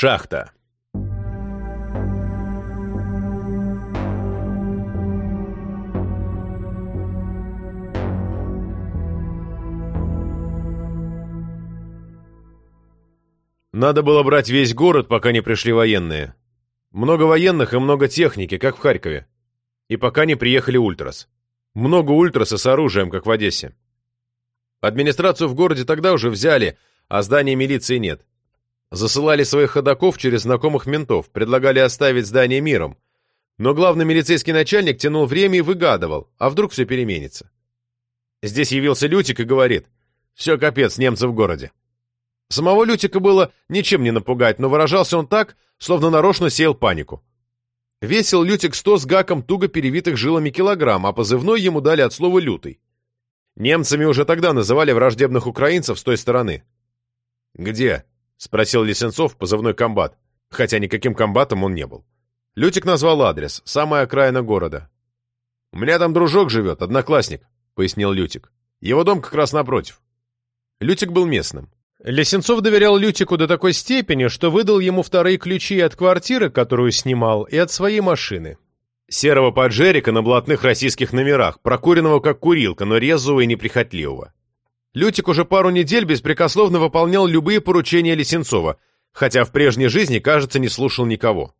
Шахта. Надо было брать весь город, пока не пришли военные. Много военных и много техники, как в Харькове. И пока не приехали ультрас. Много ультраса с оружием, как в Одессе. Администрацию в городе тогда уже взяли, а здания милиции нет. Засылали своих ходаков через знакомых ментов, предлагали оставить здание миром. Но главный милицейский начальник тянул время и выгадывал, а вдруг все переменится. Здесь явился Лютик и говорит, все капец, немцы в городе. Самого Лютика было ничем не напугать, но выражался он так, словно нарочно сеял панику. Весил Лютик сто с гаком туго перевитых жилами килограмм, а позывной ему дали от слова «лютый». Немцами уже тогда называли враждебных украинцев с той стороны. «Где?» — спросил Лисенцов, позывной комбат, хотя никаким комбатом он не был. Лютик назвал адрес, самая окраина города. «У меня там дружок живет, одноклассник», — пояснил Лютик. «Его дом как раз напротив». Лютик был местным. Лесенцов доверял Лютику до такой степени, что выдал ему вторые ключи от квартиры, которую снимал, и от своей машины. Серого поджерика на блатных российских номерах, прокуренного как курилка, но резвого и неприхотливого. Лютик уже пару недель беспрекословно выполнял любые поручения Лесенцова, хотя в прежней жизни, кажется, не слушал никого.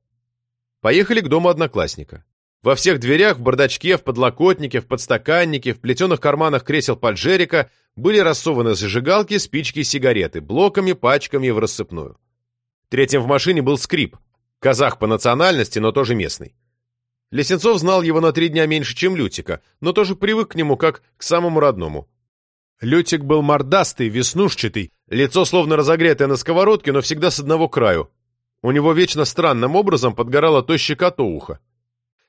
Поехали к дому одноклассника. Во всех дверях, в бардачке, в подлокотнике, в подстаканнике, в плетеных карманах кресел поджерика были рассованы зажигалки, спички и сигареты, блоками, пачками в рассыпную. Третьим в машине был скрип. Казах по национальности, но тоже местный. Лесенцов знал его на три дня меньше, чем Лютика, но тоже привык к нему как к самому родному. Лютик был мордастый, веснушчатый, лицо словно разогретое на сковородке, но всегда с одного краю. У него вечно странным образом подгорало то щека, то ухо.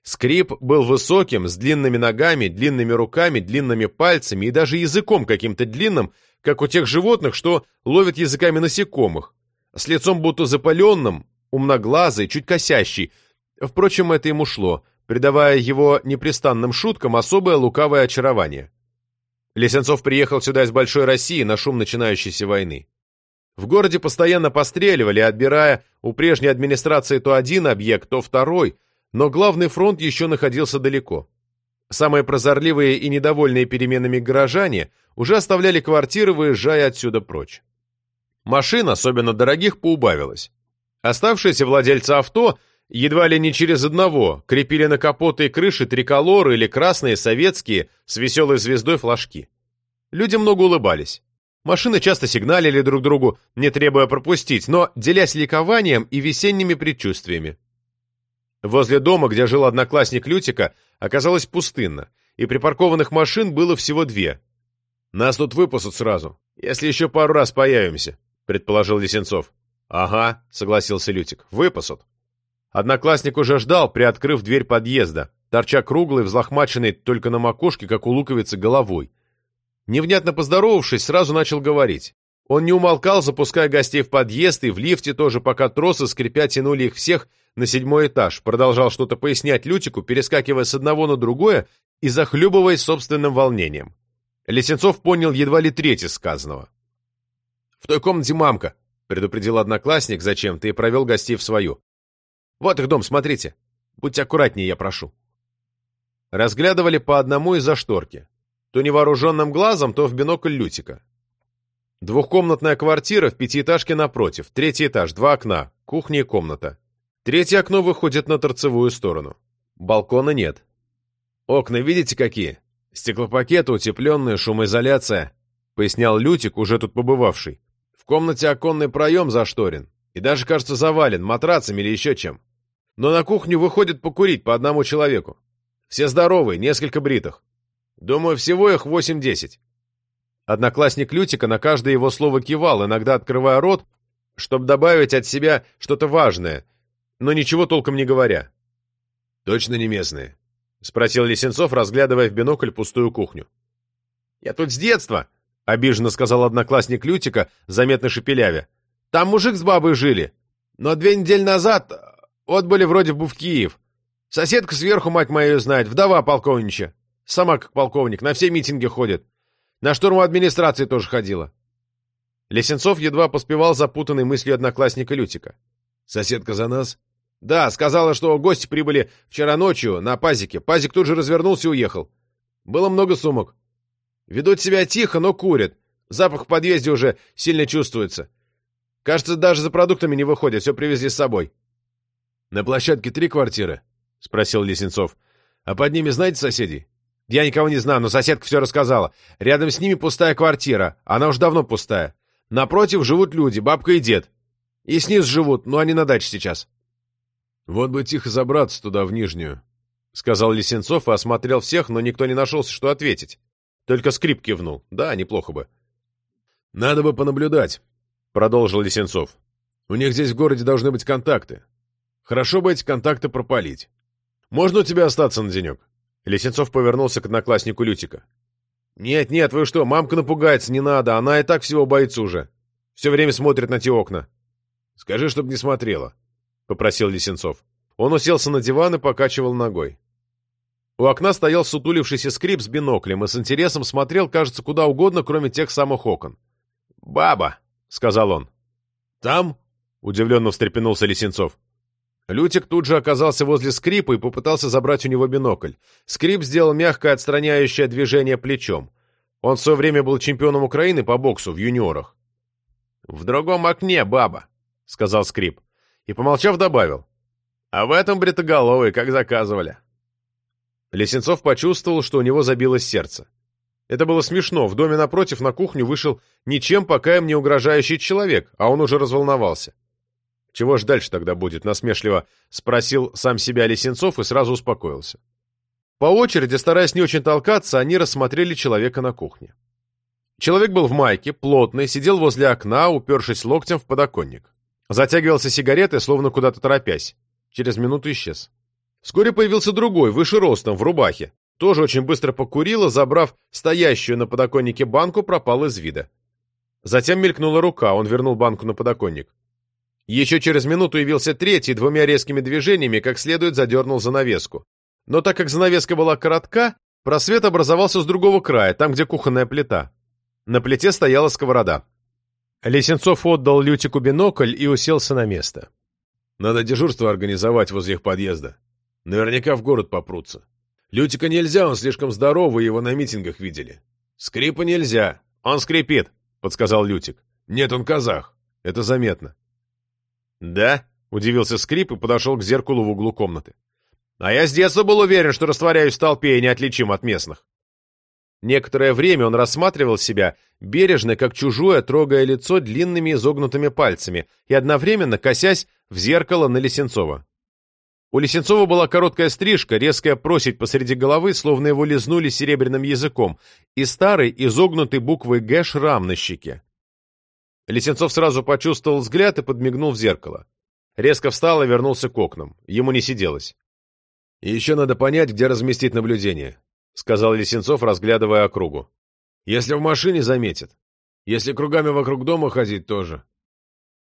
Скрип был высоким, с длинными ногами, длинными руками, длинными пальцами и даже языком каким-то длинным, как у тех животных, что ловят языками насекомых, с лицом будто запаленным, умноглазый, чуть косящий. Впрочем, это ему шло, придавая его непрестанным шуткам особое лукавое очарование. Лесенцов приехал сюда из Большой России на шум начинающейся войны. В городе постоянно постреливали, отбирая у прежней администрации то один объект, то второй – но главный фронт еще находился далеко. Самые прозорливые и недовольные переменами горожане уже оставляли квартиры, выезжая отсюда прочь. Машин, особенно дорогих, поубавилось. Оставшиеся владельцы авто едва ли не через одного крепили на капоты и крыши триколоры или красные советские с веселой звездой флажки. Люди много улыбались. Машины часто сигналили друг другу, не требуя пропустить, но делясь ликованием и весенними предчувствиями. Возле дома, где жил одноклассник Лютика, оказалось пустынно, и припаркованных машин было всего две. «Нас тут выпасут сразу, если еще пару раз появимся», — предположил Лисенцов. «Ага», — согласился Лютик, — «выпасут». Одноклассник уже ждал, приоткрыв дверь подъезда, торча круглый, взлохмаченный только на макушке, как у луковицы, головой. Невнятно поздоровавшись, сразу начал говорить. Он не умолкал, запуская гостей в подъезд, и в лифте тоже, пока тросы, скрипя, тянули их всех на седьмой этаж, продолжал что-то пояснять Лютику, перескакивая с одного на другое и захлебываясь собственным волнением. Лесенцов понял едва ли треть сказанного. «В той комнате мамка», — предупредил одноклассник зачем-то и провел гостей в свою. «Вот их дом, смотрите. Будьте аккуратнее, я прошу». Разглядывали по одному из-за шторки. То невооруженным глазом, то в бинокль Лютика. Двухкомнатная квартира в пятиэтажке напротив, третий этаж, два окна, кухня и комната. Третье окно выходит на торцевую сторону. Балкона нет. Окна видите какие? Стеклопакеты, утепленные, шумоизоляция, пояснял Лютик, уже тут побывавший. В комнате оконный проем зашторен. И даже, кажется, завален матрацами или еще чем. Но на кухню выходит покурить по одному человеку. Все здоровые, несколько бритых. Думаю, всего их восемь-десять. Одноклассник Лютика на каждое его слово кивал, иногда открывая рот, чтобы добавить от себя что-то важное, но ничего толком не говоря. «Точно не местные?» — спросил Лисенцов, разглядывая в бинокль пустую кухню. «Я тут с детства», — обиженно сказал одноклассник Лютика, заметно шепелявя. «Там мужик с бабой жили, но две недели назад отбыли вроде бы в Киев. Соседка сверху, мать мою, знает, вдова полковнича. Сама как полковник, на все митинги ходит. На штурм администрации тоже ходила». Лесенцов едва поспевал запутанной мыслью одноклассника Лютика. Соседка за нас? Да, сказала, что гости прибыли вчера ночью на пазике. Пазик тут же развернулся и уехал. Было много сумок. Ведут себя тихо, но курят. Запах в подъезде уже сильно чувствуется. Кажется, даже за продуктами не выходят, все привезли с собой. — На площадке три квартиры? — спросил Лисенцов. — А под ними знаете соседей? — Я никого не знаю, но соседка все рассказала. Рядом с ними пустая квартира. Она уж давно пустая. Напротив живут люди, бабка и дед. И снизу живут, но они на даче сейчас. — Вот бы тихо забраться туда, в Нижнюю, — сказал Лисенцов и осмотрел всех, но никто не нашелся, что ответить. Только скрип кивнул. Да, неплохо бы. — Надо бы понаблюдать, — продолжил Лисенцов. — У них здесь в городе должны быть контакты. Хорошо бы эти контакты пропалить. Можно у тебя остаться на денек? Лисенцов повернулся к однокласснику Лютика. «Нет, нет, вы что, мамка напугается, не надо, она и так всего боится уже. Все время смотрит на те окна». «Скажи, чтобы не смотрела», — попросил Лисенцов. Он уселся на диван и покачивал ногой. У окна стоял сутулившийся скрип с биноклем и с интересом смотрел, кажется, куда угодно, кроме тех самых окон. «Баба», — сказал он. «Там?» — удивленно встрепенулся Лисенцов. Лютик тут же оказался возле скрипа и попытался забрать у него бинокль. Скрип сделал мягкое отстраняющее движение плечом. Он в свое время был чемпионом Украины по боксу в юниорах. «В другом окне, баба», — сказал скрип. И, помолчав, добавил. «А в этом бритоголовый, как заказывали». Лесенцов почувствовал, что у него забилось сердце. Это было смешно. В доме напротив на кухню вышел ничем пока им не угрожающий человек, а он уже разволновался. Чего ж дальше тогда будет, насмешливо спросил сам себя Лисенцов и сразу успокоился. По очереди, стараясь не очень толкаться, они рассмотрели человека на кухне. Человек был в майке, плотный, сидел возле окна, упершись локтем в подоконник. Затягивался сигаретой, словно куда-то торопясь. Через минуту исчез. Вскоре появился другой, выше ростом, в рубахе. Тоже очень быстро покурил, забрав стоящую на подоконнике банку, пропал из вида. Затем мелькнула рука, он вернул банку на подоконник. Еще через минуту явился третий, двумя резкими движениями, как следует задернул занавеску. Но так как занавеска была коротка, просвет образовался с другого края, там, где кухонная плита. На плите стояла сковорода. Лесенцов отдал Лютику бинокль и уселся на место. «Надо дежурство организовать возле их подъезда. Наверняка в город попрутся. Лютика нельзя, он слишком здоровый, его на митингах видели. Скрипа нельзя, он скрипит», — подсказал Лютик. «Нет, он казах. Это заметно. «Да?» — удивился скрип и подошел к зеркалу в углу комнаты. «А я с детства был уверен, что растворяюсь в толпе и неотличим от местных». Некоторое время он рассматривал себя, бережно, как чужое, трогая лицо длинными изогнутыми пальцами и одновременно косясь в зеркало на Лисенцова. У Лисенцова была короткая стрижка, резкая просить посреди головы, словно его лизнули серебряным языком, и старый, изогнутый буквой «Г» шрам на щеке. Лисенцов сразу почувствовал взгляд и подмигнул в зеркало. Резко встал и вернулся к окнам. Ему не сиделось. «И еще надо понять, где разместить наблюдение», — сказал Лисенцов, разглядывая округу. «Если в машине заметят. Если кругами вокруг дома ходить, тоже».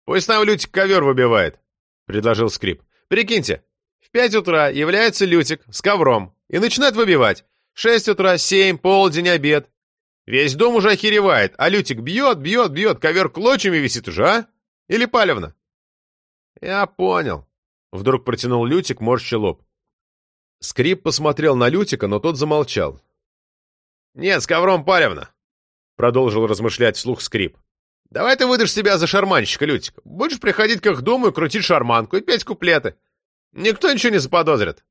«Пусть нам Лютик ковер выбивает», — предложил Скрип. «Прикиньте, в пять утра является Лютик с ковром и начинает выбивать. Шесть утра, семь, полдень, обед. Весь дом уже охеревает, а Лютик бьет, бьет, бьет, ковер клочьями висит уже, а? Или палевно?» «Я понял», — вдруг протянул Лютик, морща лоб. Скрип посмотрел на Лютика, но тот замолчал. «Нет, с ковром палевно», — продолжил размышлять вслух Скрип. «Давай ты выдашь себя за шарманщика, Лютик. Будешь приходить к их дому и крутить шарманку, и петь куплеты. Никто ничего не заподозрит».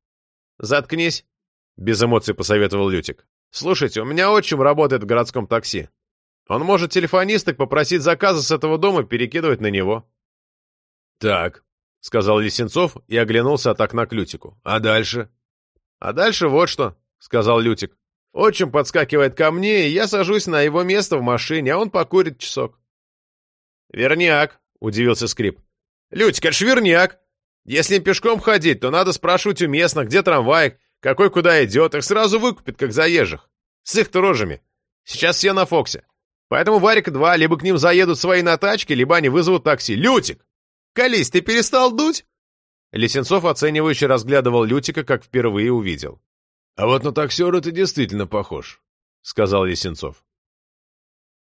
«Заткнись», — без эмоций посоветовал Лютик. «Слушайте, у меня отчим работает в городском такси. Он может телефонисток попросить заказы с этого дома перекидывать на него». «Так», — сказал Лисенцов и оглянулся от окна к Лютику. «А дальше?» «А дальше вот что», — сказал Лютик. «Отчим подскакивает ко мне, и я сажусь на его место в машине, а он покурит часок». «Верняк», — удивился Скрип. «Лютик, это ж верняк. Если пешком ходить, то надо спрашивать у местных, где трамвай, какой куда идет, их сразу выкупят, как заезжих. С их-то рожами. Сейчас все на Фоксе. Поэтому Варика два, либо к ним заедут свои на тачке, либо они вызовут такси. Лютик! Колись, ты перестал дуть?» Лисенцов оценивающе разглядывал Лютика, как впервые увидел. «А вот на таксера ты действительно похож», — сказал Лисенцов.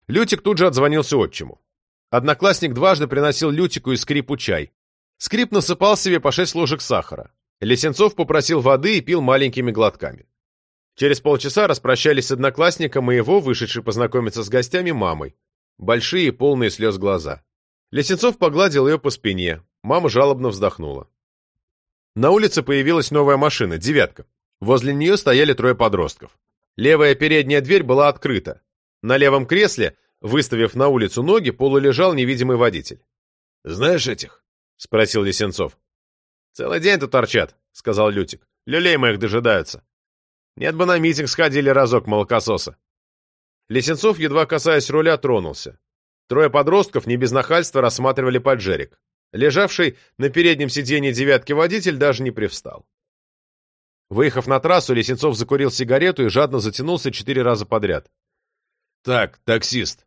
Лютик тут же отзвонился отчиму. Одноклассник дважды приносил Лютику и скрипу чай. Скрип насыпал себе по шесть ложек сахара. Лесенцов попросил воды и пил маленькими глотками. Через полчаса распрощались с одноклассником и его, вышедшей познакомиться с гостями, мамой. Большие, полные слез глаза. Лесенцов погладил ее по спине. Мама жалобно вздохнула. На улице появилась новая машина, «девятка». Возле нее стояли трое подростков. Левая передняя дверь была открыта. На левом кресле, выставив на улицу ноги, полулежал невидимый водитель. «Знаешь этих?» — спросил Лисенцов. «Целый день тут торчат», — сказал Лютик. «Люлей моих дожидаются. Нет бы на митинг сходили разок молокососа». Лисенцов, едва касаясь руля, тронулся. Трое подростков не без нахальства рассматривали поджерик. Лежавший на переднем сиденье девятки водитель даже не привстал. Выехав на трассу, Лисенцов закурил сигарету и жадно затянулся четыре раза подряд. «Так, таксист,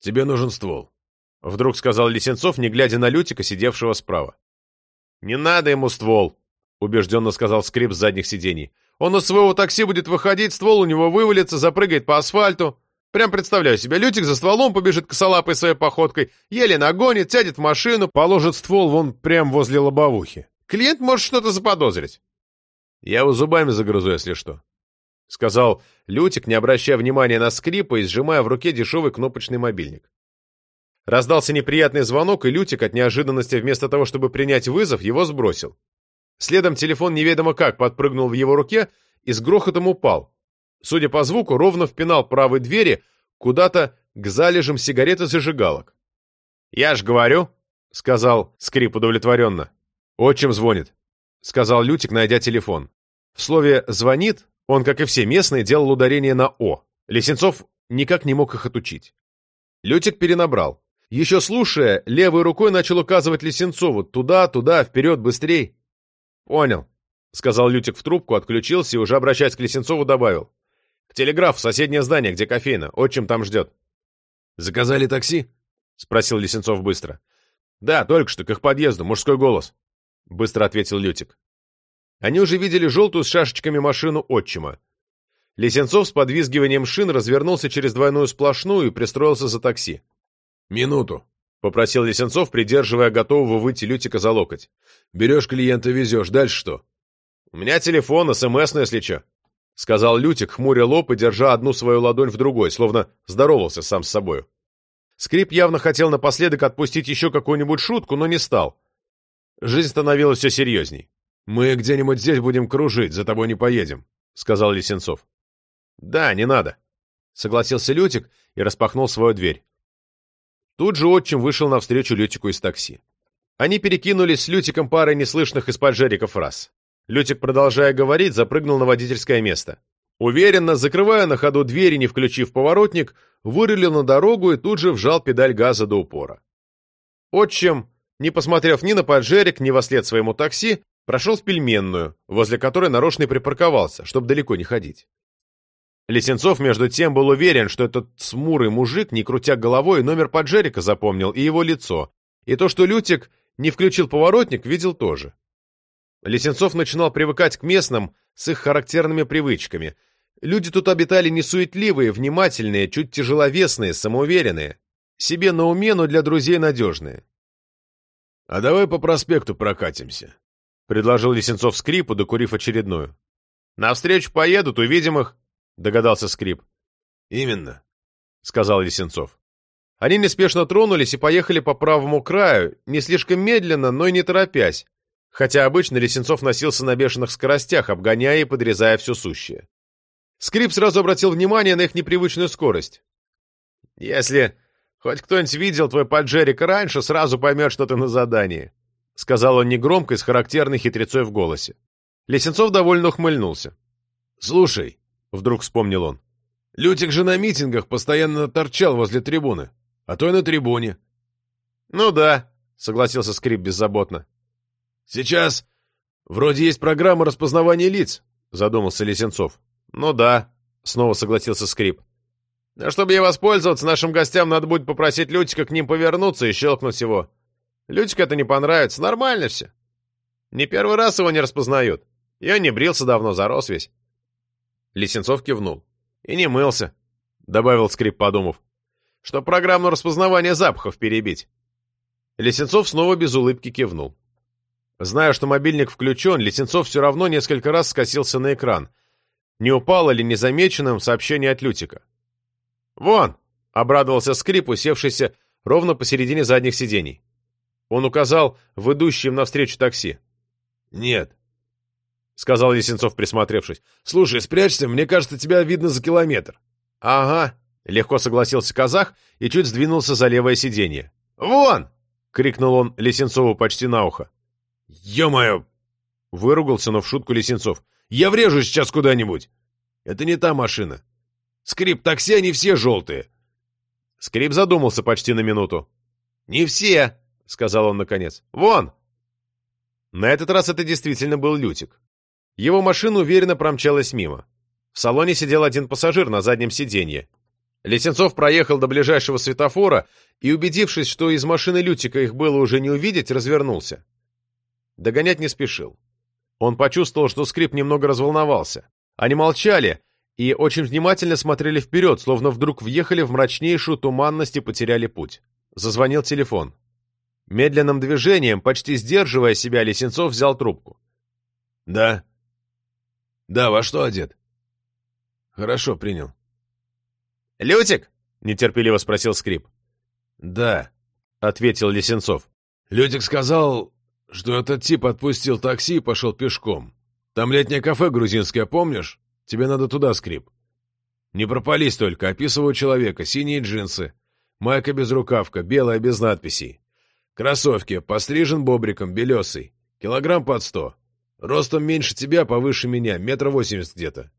тебе нужен ствол», — вдруг сказал Лисенцов, не глядя на Лютика, сидевшего справа. «Не надо ему ствол», — убежденно сказал скрип с задних сидений. «Он из своего такси будет выходить, ствол у него вывалится, запрыгает по асфальту. Прям представляю себе, Лютик за стволом побежит косолапой своей походкой, еле нагонит, сядет в машину, положит ствол вон прям возле лобовухи. Клиент может что-то заподозрить». «Я его зубами загрызу, если что», — сказал Лютик, не обращая внимания на скрипы и сжимая в руке дешевый кнопочный мобильник. Раздался неприятный звонок, и Лютик от неожиданности вместо того, чтобы принять вызов, его сбросил. Следом телефон неведомо как подпрыгнул в его руке и с грохотом упал. Судя по звуку, ровно впинал правой двери куда-то к залежам сигарет и зажигалок. «Я ж говорю», — сказал скрип удовлетворенно. «Отчим звонит», — сказал Лютик, найдя телефон. В слове «звонит» он, как и все местные, делал ударение на «о». Лесенцов никак не мог их отучить. Лютик перенабрал. Еще слушая, левой рукой начал указывать Лисенцову «туда, туда, вперед, быстрей». «Понял», — сказал Лютик в трубку, отключился и, уже обращаясь к Лисенцову, добавил. «К телеграфу, соседнее здание, где кофейна. Отчим там ждет». «Заказали такси?» — спросил Лисенцов быстро. «Да, только что, к их подъезду, мужской голос», — быстро ответил Лютик. Они уже видели желтую с шашечками машину отчима. Лисенцов с подвизгиванием шин развернулся через двойную сплошную и пристроился за такси. «Минуту», — попросил Лисенцов, придерживая готового выйти Лютика за локоть. «Берешь клиента, везешь. Дальше что?» «У меня телефон, СМС, ну, если что», — сказал Лютик, хмуря лоб и держа одну свою ладонь в другой, словно здоровался сам с собою. Скрип явно хотел напоследок отпустить еще какую-нибудь шутку, но не стал. Жизнь становилась все серьезней. «Мы где-нибудь здесь будем кружить, за тобой не поедем», — сказал Лисенцов. «Да, не надо», — согласился Лютик и распахнул свою дверь. Тут же отчим вышел навстречу Лютику из такси. Они перекинулись с Лютиком парой неслышных из-под жерика фраз. Лютик, продолжая говорить, запрыгнул на водительское место. Уверенно, закрывая на ходу дверь и не включив поворотник, вырулил на дорогу и тут же вжал педаль газа до упора. Отчим, не посмотрев ни на поджерик, ни во след своему такси, прошел в пельменную, возле которой нарочно припарковался, чтобы далеко не ходить. Лесенцов, между тем, был уверен, что этот смурый мужик, не крутя головой, номер поджерика запомнил и его лицо, и то, что Лютик не включил поворотник, видел тоже. Лесенцов начинал привыкать к местным с их характерными привычками. Люди тут обитали несуетливые, внимательные, чуть тяжеловесные, самоуверенные. Себе на уме, но для друзей надежные. — А давай по проспекту прокатимся, — предложил Лесенцов скрипу, докурив очередную. — Навстречу поедут, увидим их, — догадался скрип. «Именно», — сказал Лисенцов. Они неспешно тронулись и поехали по правому краю, не слишком медленно, но и не торопясь, хотя обычно Лисенцов носился на бешеных скоростях, обгоняя и подрезая все сущее. Скрип сразу обратил внимание на их непривычную скорость. «Если хоть кто-нибудь видел твой поджерик раньше, сразу поймет, что ты на задании», — сказал он негромко и с характерной хитрецой в голосе. Лисенцов довольно ухмыльнулся. «Слушай», Вдруг вспомнил он. Лютик же на митингах постоянно торчал возле трибуны. А то и на трибуне. Ну да, согласился Скрип беззаботно. Сейчас вроде есть программа распознавания лиц, задумался Лисенцов. Ну да, снова согласился Скрип. А чтобы ей воспользоваться, нашим гостям надо будет попросить Лютика к ним повернуться и щелкнуть его. Лютик это не понравится, нормально все. Не первый раз его не распознают. Я не брился давно, зарос весь. Лисенцов кивнул. «И не мылся», — добавил скрип, подумав. «Что программу распознавания запахов перебить». Лисенцов снова без улыбки кивнул. Зная, что мобильник включен, Лисенцов все равно несколько раз скосился на экран. Не упало ли незамеченным сообщение от Лютика? «Вон!» — обрадовался скрип, усевшийся ровно посередине задних сидений. Он указал в идущем навстречу такси. «Нет», — сказал Лисенцов, присмотревшись. «Слушай, спрячься, мне кажется, тебя видно за километр». «Ага», — легко согласился казах и чуть сдвинулся за левое сиденье. «Вон!» — крикнул он Лисенцову почти на ухо. «Е-мое!» — выругался, но в шутку Лисенцов. «Я врежу сейчас куда-нибудь!» «Это не та машина. Скрип такси, они все желтые!» Скрип задумался почти на минуту. «Не все!» — сказал он наконец. «Вон!» На этот раз это действительно был Лютик. Его машина уверенно промчалась мимо. В салоне сидел один пассажир на заднем сиденье. Лесенцов проехал до ближайшего светофора и, убедившись, что из машины Лютика их было уже не увидеть, развернулся. Догонять не спешил. Он почувствовал, что скрип немного разволновался. Они молчали и очень внимательно смотрели вперед, словно вдруг въехали в мрачнейшую туманность и потеряли путь. Зазвонил телефон. Медленным движением, почти сдерживая себя, Лесенцов взял трубку. «Да». «Да, во что одет?» «Хорошо, принял». «Лютик?» — нетерпеливо спросил Скрип. «Да», — ответил Лесенцов. «Лютик сказал, что этот тип отпустил такси и пошел пешком. Там летнее кафе грузинское, помнишь? Тебе надо туда, Скрип. Не пропались только, описываю человека, синие джинсы, майка без рукавка, белая без надписей. Кроссовки, пострижен бобриком, белесый, килограмм под сто. Ростом меньше тебя, повыше меня, метра восемьдесят где-то.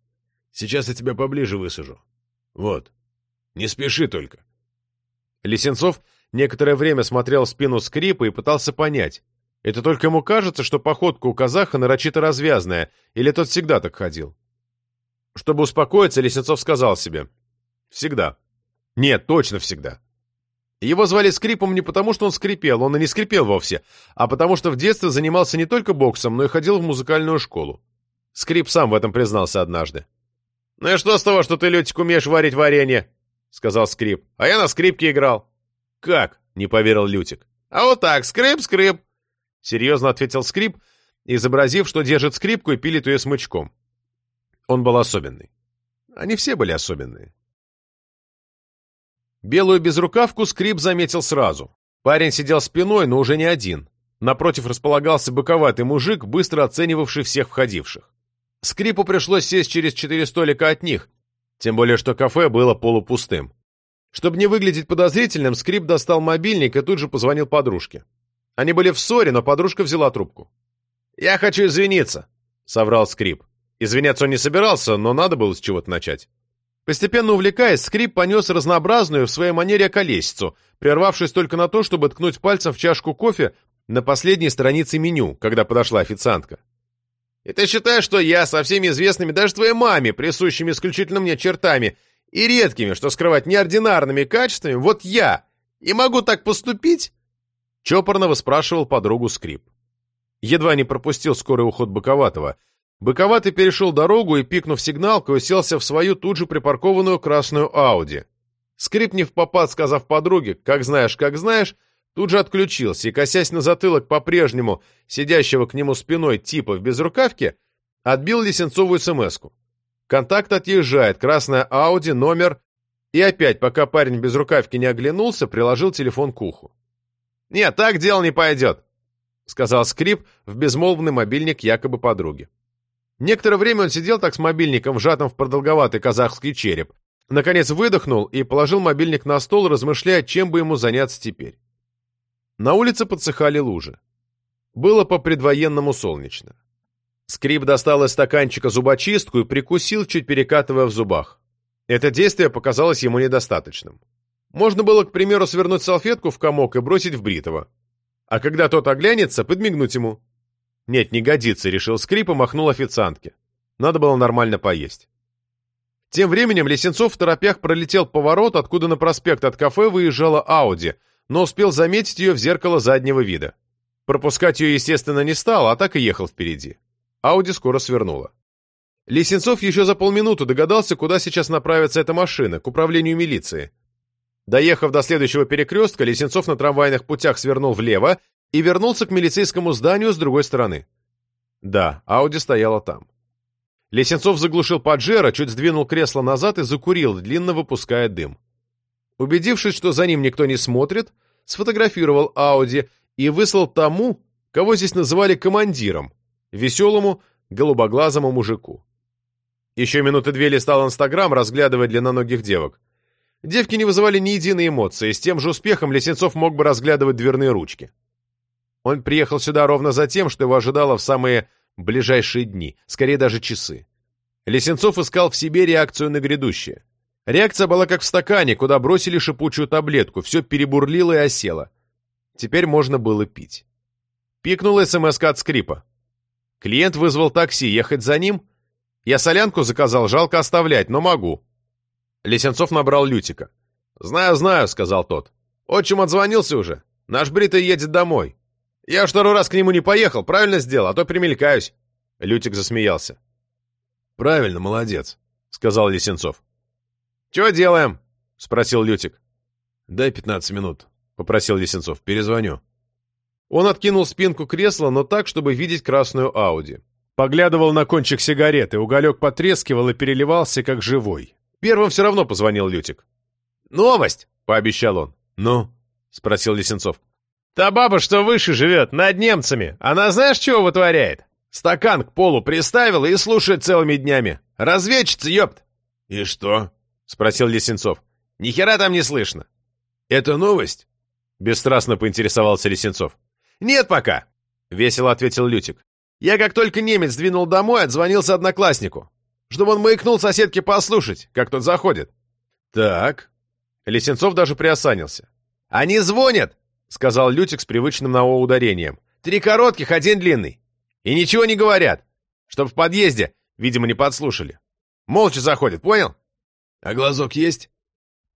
Сейчас я тебя поближе высажу. Вот. Не спеши только. Лисенцов некоторое время смотрел в спину скрипа и пытался понять, это только ему кажется, что походка у казаха нарочито развязная, или тот всегда так ходил. Чтобы успокоиться, Лисенцов сказал себе. Всегда. Нет, точно всегда. Его звали Скрипом не потому, что он скрипел, он и не скрипел вовсе, а потому что в детстве занимался не только боксом, но и ходил в музыкальную школу. Скрип сам в этом признался однажды. «Ну и что с того, что ты, Летик, умеешь варить варенье?» — сказал Скрип. «А я на скрипке играл». «Как?» — не поверил Лютик. «А вот так, скрип-скрип». Серьезно ответил Скрип, изобразив, что держит скрипку и пилит ее смычком. Он был особенный. Они все были особенные. Белую безрукавку Скрип заметил сразу. Парень сидел спиной, но уже не один. Напротив располагался боковатый мужик, быстро оценивавший всех входивших. Скрипу пришлось сесть через четыре столика от них, тем более что кафе было полупустым. Чтобы не выглядеть подозрительным, Скрип достал мобильник и тут же позвонил подружке. Они были в ссоре, но подружка взяла трубку. «Я хочу извиниться», — соврал Скрип. Извиняться он не собирался, но надо было с чего-то начать. Постепенно увлекаясь, скрип понес разнообразную в своей манере колесицу, прервавшись только на то, чтобы ткнуть пальцем в чашку кофе на последней странице меню, когда подошла официантка. «И ты считаешь, что я со всеми известными даже твоей маме, присущими исключительно мне чертами, и редкими, что скрывать неординарными качествами, вот я, и могу так поступить?» Чопорно выспрашивал подругу скрип. Едва не пропустил скорый уход Боковатого — Быковатый перешел дорогу и, пикнув сигналку, уселся в свою тут же припаркованную красную Ауди. Скрипнев попад, сказав подруге «как знаешь, как знаешь», тут же отключился и, косясь на затылок по-прежнему сидящего к нему спиной типа в безрукавке, отбил Лисенцову смс-ку. Контакт отъезжает, красная Ауди, номер... И опять, пока парень без рукавки не оглянулся, приложил телефон к уху. «Нет, так дело не пойдет», — сказал Скрип в безмолвный мобильник якобы подруги. Некоторое время он сидел так с мобильником, вжатым в продолговатый казахский череп. Наконец выдохнул и положил мобильник на стол, размышляя, чем бы ему заняться теперь. На улице подсыхали лужи. Было по-предвоенному солнечно. Скрип достал из стаканчика зубочистку и прикусил, чуть перекатывая в зубах. Это действие показалось ему недостаточным. Можно было, к примеру, свернуть салфетку в комок и бросить в бритого. А когда тот оглянется, подмигнуть ему. «Нет, не годится», — решил скрип и махнул официантке. Надо было нормально поесть. Тем временем Лесенцов в торопях пролетел поворот, откуда на проспект от кафе выезжала Ауди, но успел заметить ее в зеркало заднего вида. Пропускать ее, естественно, не стал, а так и ехал впереди. Ауди скоро свернула. Лесенцов еще за полминуты догадался, куда сейчас направится эта машина, к управлению милиции. Доехав до следующего перекрестка, Лесенцов на трамвайных путях свернул влево и вернулся к милицейскому зданию с другой стороны. Да, Ауди стояла там. Лесенцов заглушил Паджеро, чуть сдвинул кресло назад и закурил, длинно выпуская дым. Убедившись, что за ним никто не смотрит, сфотографировал Ауди и выслал тому, кого здесь называли командиром, веселому, голубоглазому мужику. Еще минуты две листал Инстаграм, разглядывая длинноногих девок. Девки не вызывали ни единой эмоции, с тем же успехом Лесенцов мог бы разглядывать дверные ручки. Он приехал сюда ровно за тем, что его ожидало в самые ближайшие дни, скорее даже часы. Лесенцов искал в себе реакцию на грядущее. Реакция была как в стакане, куда бросили шипучую таблетку, все перебурлило и осело. Теперь можно было пить. Пикнула смс от скрипа. Клиент вызвал такси, ехать за ним? Я солянку заказал, жалко оставлять, но могу. Лесенцов набрал Лютика. «Знаю, знаю», — сказал тот. «Отчим отзвонился уже. Наш Бритый едет домой. Я второй раз к нему не поехал, правильно сделал, а то примелькаюсь». Лютик засмеялся. «Правильно, молодец», — сказал Лесенцов. «Чего делаем?» — спросил Лютик. «Дай пятнадцать минут», — попросил Лесенцов. «Перезвоню». Он откинул спинку кресла, но так, чтобы видеть красную Ауди. Поглядывал на кончик сигареты, уголек потрескивал и переливался, как живой. Первым все равно позвонил Лютик. «Новость!» — пообещал он. «Ну?» — спросил Лисенцов. «Та баба, что выше живет, над немцами, она знаешь, чего вытворяет? Стакан к полу приставила и слушает целыми днями. Разведчица, ёпт!» «И что?» — спросил Лисенцов. «Ни хера там не слышно». «Это новость?» — бесстрастно поинтересовался Лисенцов. «Нет пока», — весело ответил Лютик. «Я как только немец двинул домой, отзвонился однокласснику чтобы он маякнул соседке послушать, как тот заходит. Так. Лесенцов даже приосанился. Они звонят, сказал Лютик с привычным на О ударением. Три коротких, один длинный. И ничего не говорят. Чтоб в подъезде, видимо, не подслушали. Молча заходят, понял? А глазок есть?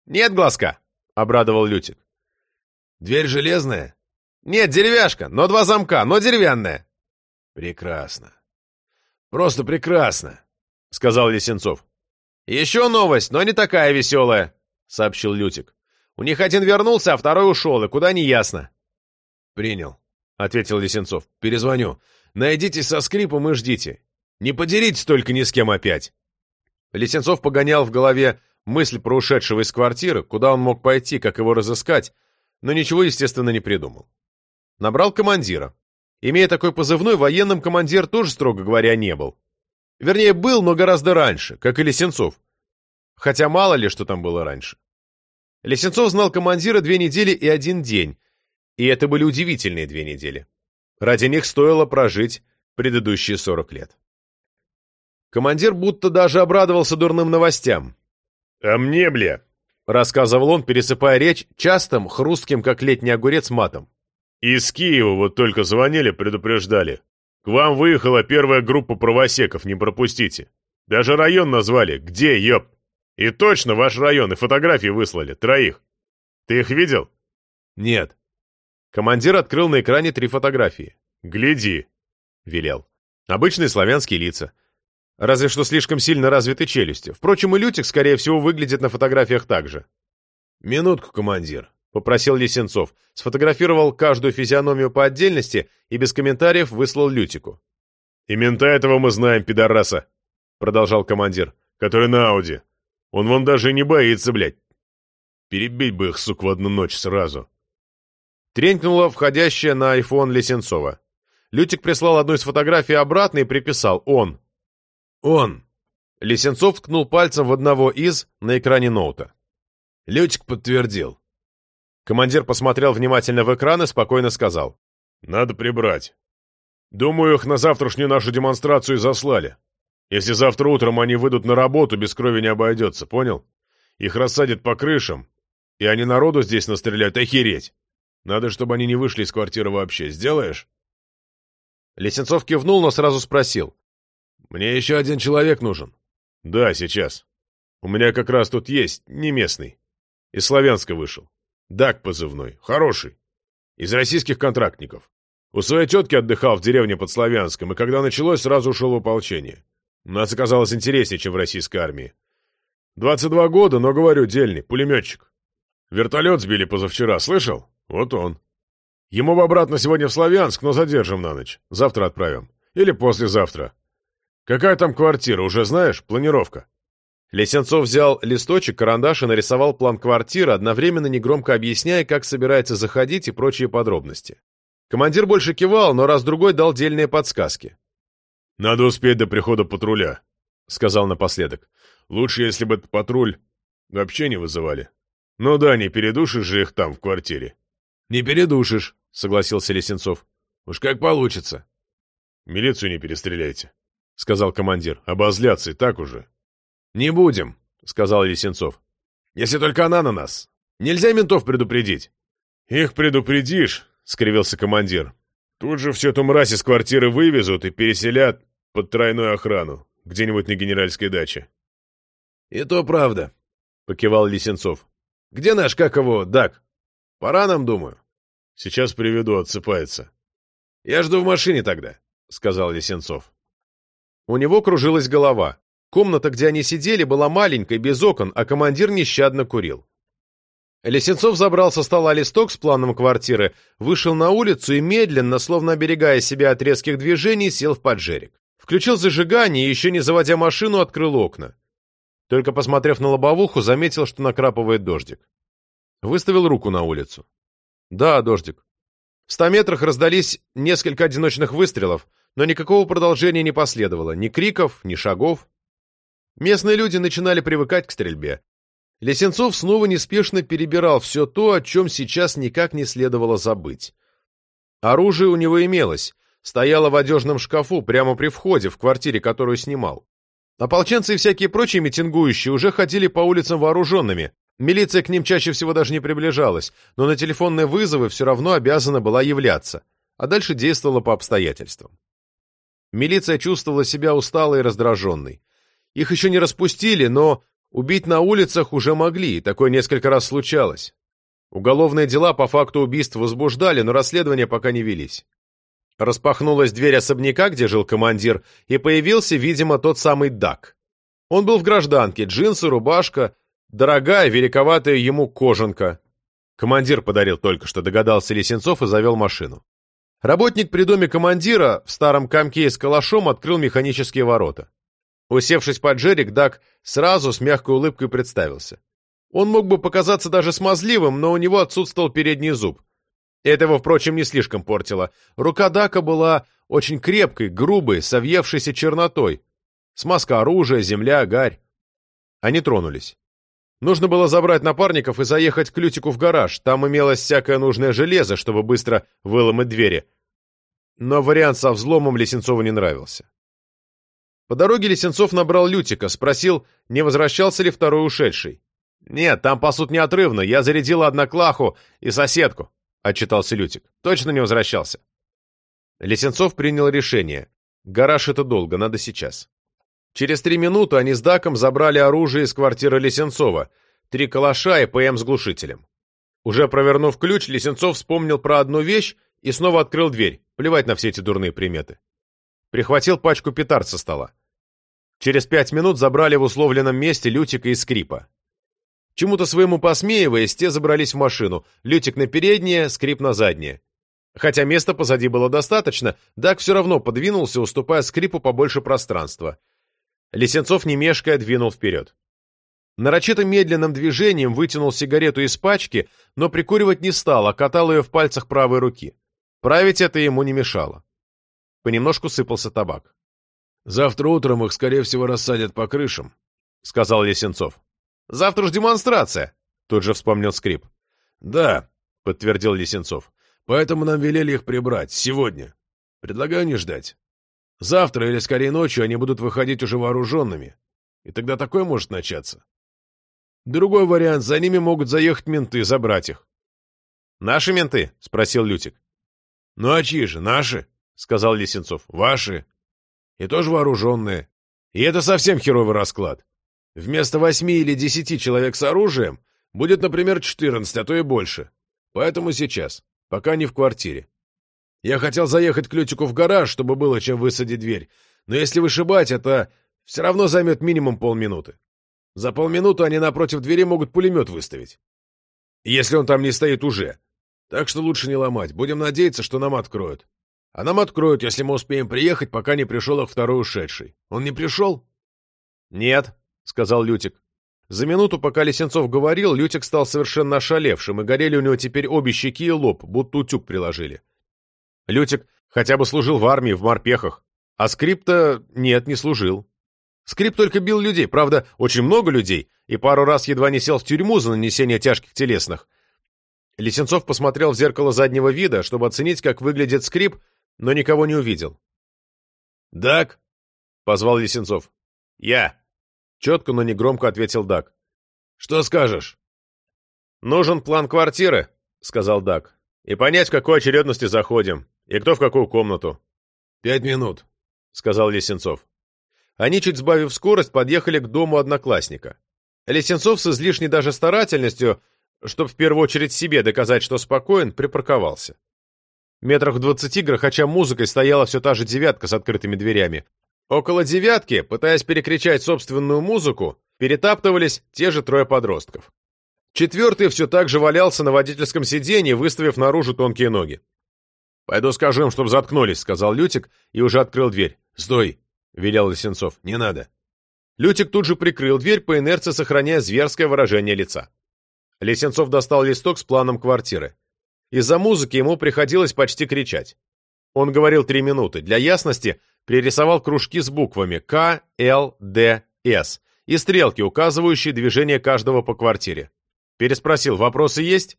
Нет глазка, обрадовал Лютик. Дверь железная? Нет, деревяшка, но два замка, но деревянная. Прекрасно. Просто прекрасно. — сказал Лисенцов. «Еще новость, но не такая веселая», — сообщил Лютик. «У них один вернулся, а второй ушел, и куда не ясно». «Принял», — ответил Лисенцов. «Перезвоню. Найдитесь со скрипом и ждите. Не подеритесь только ни с кем опять». Лисенцов погонял в голове мысль про ушедшего из квартиры, куда он мог пойти, как его разыскать, но ничего, естественно, не придумал. Набрал командира. Имея такой позывной, военным командир тоже, строго говоря, не был. Вернее, был, но гораздо раньше, как и Лесенцов. Хотя мало ли, что там было раньше. Лесенцов знал командира две недели и один день, и это были удивительные две недели. Ради них стоило прожить предыдущие сорок лет. Командир будто даже обрадовался дурным новостям. «А мне, бля!» — рассказывал он, пересыпая речь частым, хрустким, как летний огурец, матом. «Из Киева вот только звонили, предупреждали. К вам выехала первая группа правосеков, не пропустите. Даже район назвали. Где, ёп? И точно ваш район, и фотографии выслали. Троих. Ты их видел? Нет. Командир открыл на экране три фотографии. Гляди, велел. Обычные славянские лица. Разве что слишком сильно развиты челюсти. Впрочем, и Лютик, скорее всего, выглядит на фотографиях так же. Минутку, командир. — попросил Лисенцов, сфотографировал каждую физиономию по отдельности и без комментариев выслал Лютику. «И мента этого мы знаем, пидораса», — продолжал командир, — «который на Ауди. Он вон даже не боится, блядь. Перебить бы их, сук, в одну ночь сразу». Тренькнула входящая на айфон Лисенцова. Лютик прислал одну из фотографий обратно и приписал «Он». «Он». Лисенцов ткнул пальцем в одного из на экране ноута. Лютик подтвердил. Командир посмотрел внимательно в экран и спокойно сказал. «Надо прибрать. Думаю, их на завтрашнюю нашу демонстрацию заслали. Если завтра утром они выйдут на работу, без крови не обойдется, понял? Их рассадят по крышам, и они народу здесь настреляют, охереть. Надо, чтобы они не вышли из квартиры вообще. Сделаешь?» Лесенцов кивнул, но сразу спросил. «Мне еще один человек нужен». «Да, сейчас. У меня как раз тут есть, не местный. Из Славянска вышел. Дак позывной. Хороший. Из российских контрактников. У своей тетки отдыхал в деревне под Славянском, и когда началось, сразу ушел в ополчение. Нас оказалось интереснее, чем в российской армии. 22 года, но, говорю, дельный, пулеметчик. Вертолет сбили позавчера, слышал? Вот он. Ему в обратно сегодня в Славянск, но задержим на ночь. Завтра отправим. Или послезавтра. Какая там квартира, уже знаешь? Планировка. Лесенцов взял листочек, карандаш и нарисовал план квартиры, одновременно негромко объясняя, как собирается заходить и прочие подробности. Командир больше кивал, но раз-другой дал дельные подсказки. «Надо успеть до прихода патруля», — сказал напоследок. «Лучше, если бы этот патруль вообще не вызывали. Ну да, не передушишь же их там, в квартире». «Не передушишь», — согласился Лесенцов. «Уж как получится». «Милицию не перестреляйте», — сказал командир. «Обозляться и так уже». «Не будем», — сказал Лисенцов. «Если только она на нас. Нельзя ментов предупредить». «Их предупредишь», — скривился командир. «Тут же всю эту мразь из квартиры вывезут и переселят под тройную охрану, где-нибудь на генеральской даче». «И то правда», — покивал Лисенцов. «Где наш, как его, Дак? Пора нам, думаю». «Сейчас приведу, отсыпается». «Я жду в машине тогда», — сказал Лисенцов. У него кружилась голова. Комната, где они сидели, была маленькой, без окон, а командир нещадно курил. Лесенцов забрал со стола листок с планом квартиры, вышел на улицу и медленно, словно оберегая себя от резких движений, сел в поджерик. Включил зажигание и, еще не заводя машину, открыл окна. Только посмотрев на лобовуху, заметил, что накрапывает дождик. Выставил руку на улицу. Да, дождик. В ста метрах раздались несколько одиночных выстрелов, но никакого продолжения не последовало, ни криков, ни шагов. Местные люди начинали привыкать к стрельбе. Лесенцов снова неспешно перебирал все то, о чем сейчас никак не следовало забыть. Оружие у него имелось, стояло в одежном шкафу прямо при входе в квартире, которую снимал. Ополченцы и всякие прочие митингующие уже ходили по улицам вооруженными, милиция к ним чаще всего даже не приближалась, но на телефонные вызовы все равно обязана была являться, а дальше действовала по обстоятельствам. Милиция чувствовала себя усталой и раздраженной. Их еще не распустили, но убить на улицах уже могли, и такое несколько раз случалось. Уголовные дела по факту убийств возбуждали, но расследования пока не велись. Распахнулась дверь особняка, где жил командир, и появился, видимо, тот самый Дак. Он был в гражданке, джинсы, рубашка, дорогая, великоватая ему кожанка. Командир подарил только что, догадался Лисенцов и завел машину. Работник при доме командира в старом комке с калашом открыл механические ворота. Усевшись под Джерик, Дак сразу с мягкой улыбкой представился. Он мог бы показаться даже смазливым, но у него отсутствовал передний зуб. Этого, впрочем, не слишком портило. Рука Дака была очень крепкой, грубой, совьевшейся чернотой. Смазка оружия, земля, гарь. Они тронулись. Нужно было забрать напарников и заехать к Лютику в гараж. Там имелось всякое нужное железо, чтобы быстро выломать двери. Но вариант со взломом Лесенцову не нравился. По дороге Лисенцов набрал Лютика, спросил, не возвращался ли второй ушедший. «Нет, там пасут неотрывно, я зарядил одноклаху и соседку», — отчитался Лютик. «Точно не возвращался». Лисенцов принял решение. Гараж — это долго, надо сейчас. Через три минуты они с Даком забрали оружие из квартиры Лисенцова, три калаша и ПМ с глушителем. Уже провернув ключ, Лисенцов вспомнил про одну вещь и снова открыл дверь. Плевать на все эти дурные приметы. Прихватил пачку петард со стола. Через пять минут забрали в условленном месте Лютика и Скрипа. Чему-то своему посмеиваясь, те забрались в машину. Лютик на переднее, Скрип на заднее. Хотя места позади было достаточно, Дак все равно подвинулся, уступая Скрипу побольше пространства. Лисенцов, не мешкая, двинул вперед. Нарочито медленным движением вытянул сигарету из пачки, но прикуривать не стал, а катал ее в пальцах правой руки. Править это ему не мешало. Понемножку сыпался табак. Завтра утром их, скорее всего, рассадят по крышам, — сказал Лесенцов. — Завтра ж демонстрация, — тут же вспомнил скрип. — Да, — подтвердил Лесенцов. — Поэтому нам велели их прибрать. Сегодня. Предлагаю не ждать. Завтра или, скорее, ночью они будут выходить уже вооруженными. И тогда такое может начаться. Другой вариант — за ними могут заехать менты, забрать их. — Наши менты? — спросил Лютик. — Ну а чьи же? Наши? — сказал Лисенцов. — Ваши и тоже вооруженные. И это совсем херовый расклад. Вместо восьми или десяти человек с оружием будет, например, четырнадцать, а то и больше. Поэтому сейчас, пока не в квартире. Я хотел заехать к Лютику в гараж, чтобы было чем высадить дверь, но если вышибать, это все равно займет минимум полминуты. За полминуты они напротив двери могут пулемет выставить. Если он там не стоит уже. Так что лучше не ломать. Будем надеяться, что нам откроют. А нам откроют, если мы успеем приехать, пока не пришел их второй ушедший. Он не пришел? Нет, сказал Лютик. За минуту, пока Лисенцов говорил, Лютик стал совершенно ошалевшим, и горели у него теперь обе щеки и лоб, будто утюг приложили. Лютик хотя бы служил в армии, в морпехах, а скрипта нет, не служил. Скрип только бил людей, правда, очень много людей, и пару раз едва не сел в тюрьму за нанесение тяжких телесных. Лисенцов посмотрел в зеркало заднего вида, чтобы оценить, как выглядит скрип, но никого не увидел. «Дак?» — позвал Лисенцов. «Я!» — четко, но негромко ответил Дак. «Что скажешь?» «Нужен план квартиры», — сказал Дак, «и понять, в какой очередности заходим, и кто в какую комнату». «Пять минут», — сказал Лисенцов. Они, чуть сбавив скорость, подъехали к дому одноклассника. Лисенцов с излишней даже старательностью, чтобы в первую очередь себе доказать, что спокоен, припарковался. Метрах в двадцати грохоча музыкой стояла все та же девятка с открытыми дверями. Около девятки, пытаясь перекричать собственную музыку, перетаптывались те же трое подростков. Четвертый все так же валялся на водительском сиденье, выставив наружу тонкие ноги. «Пойду скажу им, чтоб заткнулись», — сказал Лютик и уже открыл дверь. «Стой!» — велел Лисенцов. «Не надо». Лютик тут же прикрыл дверь, по инерции сохраняя зверское выражение лица. Лисенцов достал листок с планом квартиры. Из-за музыки ему приходилось почти кричать. Он говорил три минуты. Для ясности пририсовал кружки с буквами К, Л, Д, С и стрелки, указывающие движение каждого по квартире. Переспросил, вопросы есть?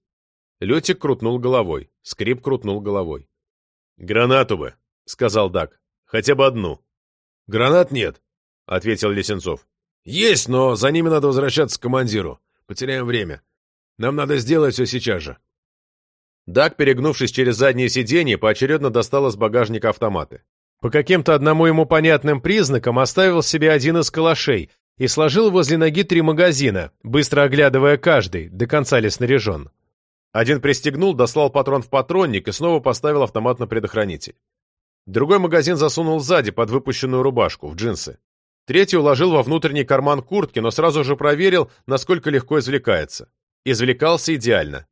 Лютик крутнул головой. Скрип крутнул головой. «Гранату бы», — сказал Дак. «Хотя бы одну». «Гранат нет», — ответил Лисенцов. «Есть, но за ними надо возвращаться к командиру. Потеряем время. Нам надо сделать все сейчас же». Дак, перегнувшись через заднее сиденье, поочередно достал из багажника автоматы. По каким-то одному ему понятным признакам оставил себе один из калашей и сложил возле ноги три магазина, быстро оглядывая каждый, до конца ли снаряжен. Один пристегнул, дослал патрон в патронник и снова поставил автомат на предохранитель. Другой магазин засунул сзади, под выпущенную рубашку, в джинсы. Третий уложил во внутренний карман куртки, но сразу же проверил, насколько легко извлекается. Извлекался идеально.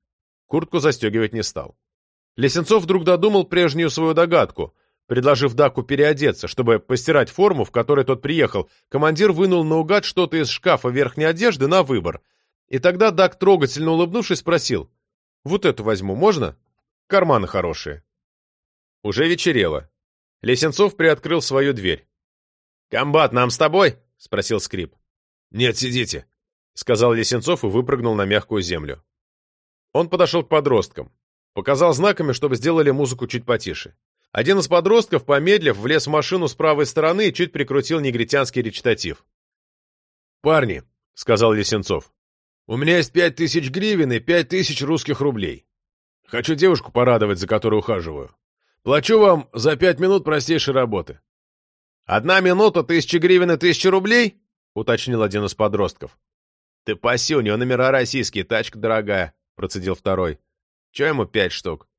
Куртку застегивать не стал. Лесенцов вдруг додумал прежнюю свою догадку. Предложив Даку переодеться, чтобы постирать форму, в которой тот приехал, командир вынул наугад что-то из шкафа верхней одежды на выбор. И тогда Дак, трогательно улыбнувшись, спросил, «Вот эту возьму, можно? Карманы хорошие». Уже вечерело. Лесенцов приоткрыл свою дверь. «Комбат, нам с тобой?» — спросил Скрип. «Нет, сидите», — сказал Лесенцов и выпрыгнул на мягкую землю. Он подошел к подросткам. Показал знаками, чтобы сделали музыку чуть потише. Один из подростков, помедлив, влез в машину с правой стороны и чуть прикрутил негритянский речитатив. «Парни», — сказал Лисенцов, — «у меня есть пять тысяч гривен и пять тысяч русских рублей. Хочу девушку порадовать, за которой ухаживаю. Плачу вам за пять минут простейшей работы». «Одна минута, тысяча гривен и тысяча рублей?» — уточнил один из подростков. «Ты паси, у него номера российские, тачка дорогая процедил второй. Че ему пять штук?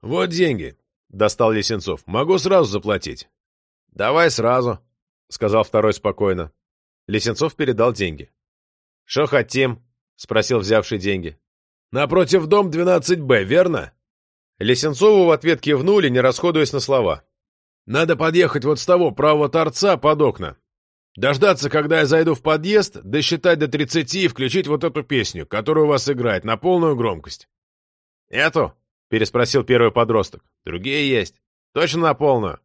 Вот деньги, достал Лисенцов. Могу сразу заплатить. Давай сразу, сказал второй спокойно. Лисенцов передал деньги. Что хотим? спросил взявший деньги. Напротив дом 12Б, верно? Лисенцову в ответ кивнули, не расходуясь на слова. Надо подъехать вот с того правого торца под окна. Дождаться, когда я зайду в подъезд, досчитать до тридцати и включить вот эту песню, которую у вас играет, на полную громкость. «Эту?» — переспросил первый подросток. «Другие есть. Точно на полную?»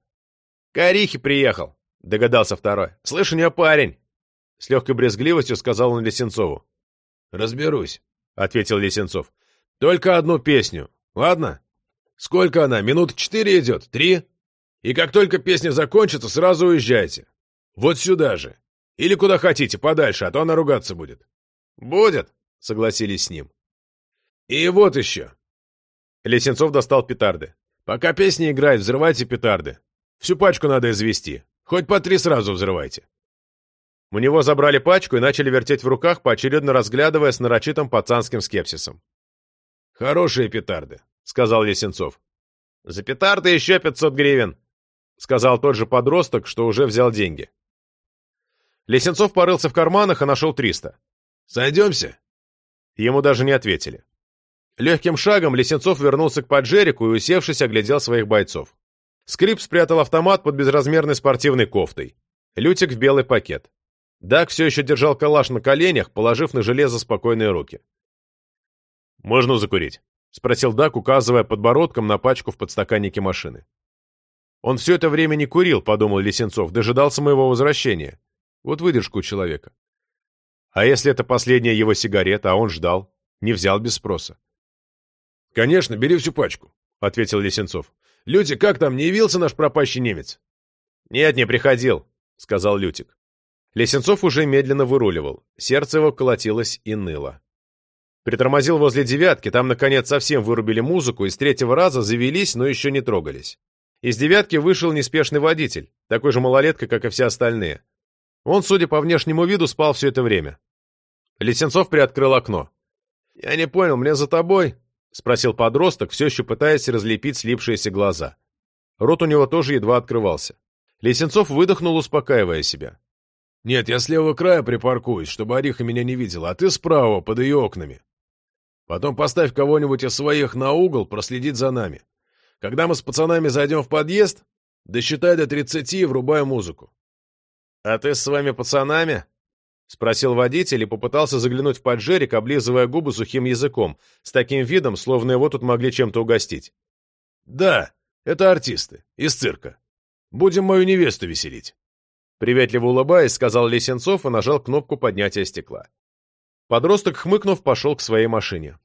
«Корихи приехал», — догадался второй. «Слышь, у нее парень». С легкой брезгливостью сказал он Лисенцову. «Разберусь», — ответил Лисенцов. «Только одну песню, ладно? Сколько она, минут четыре идет? Три? И как только песня закончится, сразу уезжайте. Вот сюда же. Или куда хотите, подальше, а то она ругаться будет. Будет, согласились с ним. И вот еще. Лесенцов достал петарды. Пока песня играет, взрывайте петарды. Всю пачку надо извести. Хоть по три сразу взрывайте. У него забрали пачку и начали вертеть в руках, поочередно разглядывая с нарочитым пацанским скепсисом. «Хорошие петарды», — сказал Лесенцов. «За петарды еще пятьсот гривен», — сказал тот же подросток, что уже взял деньги. Лесенцов порылся в карманах и нашел триста. «Сойдемся?» Ему даже не ответили. Легким шагом Лисенцов вернулся к поджерику и, усевшись, оглядел своих бойцов. Скрип спрятал автомат под безразмерной спортивной кофтой. Лютик в белый пакет. Дак все еще держал калаш на коленях, положив на железо спокойные руки. «Можно закурить?» — спросил Дак, указывая подбородком на пачку в подстаканнике машины. «Он все это время не курил», — подумал Лисенцов, дожидался моего возвращения. Вот выдержка у человека. А если это последняя его сигарета, а он ждал, не взял без спроса? «Конечно, бери всю пачку», — ответил Лисенцов. «Лютик, как там, не явился наш пропащий немец?» «Нет, не приходил», — сказал Лютик. Лисенцов уже медленно выруливал. Сердце его колотилось и ныло. Притормозил возле девятки, там, наконец, совсем вырубили музыку, и с третьего раза завелись, но еще не трогались. Из девятки вышел неспешный водитель, такой же малолетка, как и все остальные. Он, судя по внешнему виду, спал все это время. Лисенцов приоткрыл окно. «Я не понял, мне за тобой?» — спросил подросток, все еще пытаясь разлепить слипшиеся глаза. Рот у него тоже едва открывался. Лисенцов выдохнул, успокаивая себя. «Нет, я с левого края припаркуюсь, чтобы Ариха меня не видела, а ты справа, под ее окнами. Потом поставь кого-нибудь из своих на угол проследить за нами. Когда мы с пацанами зайдем в подъезд, досчитай до тридцати и врубай музыку». «А ты с своими пацанами?» — спросил водитель и попытался заглянуть в поджерик, облизывая губы сухим языком, с таким видом, словно его тут могли чем-то угостить. «Да, это артисты, из цирка. Будем мою невесту веселить». Приветливо улыбаясь, сказал Лисенцов и нажал кнопку поднятия стекла. Подросток, хмыкнув, пошел к своей машине.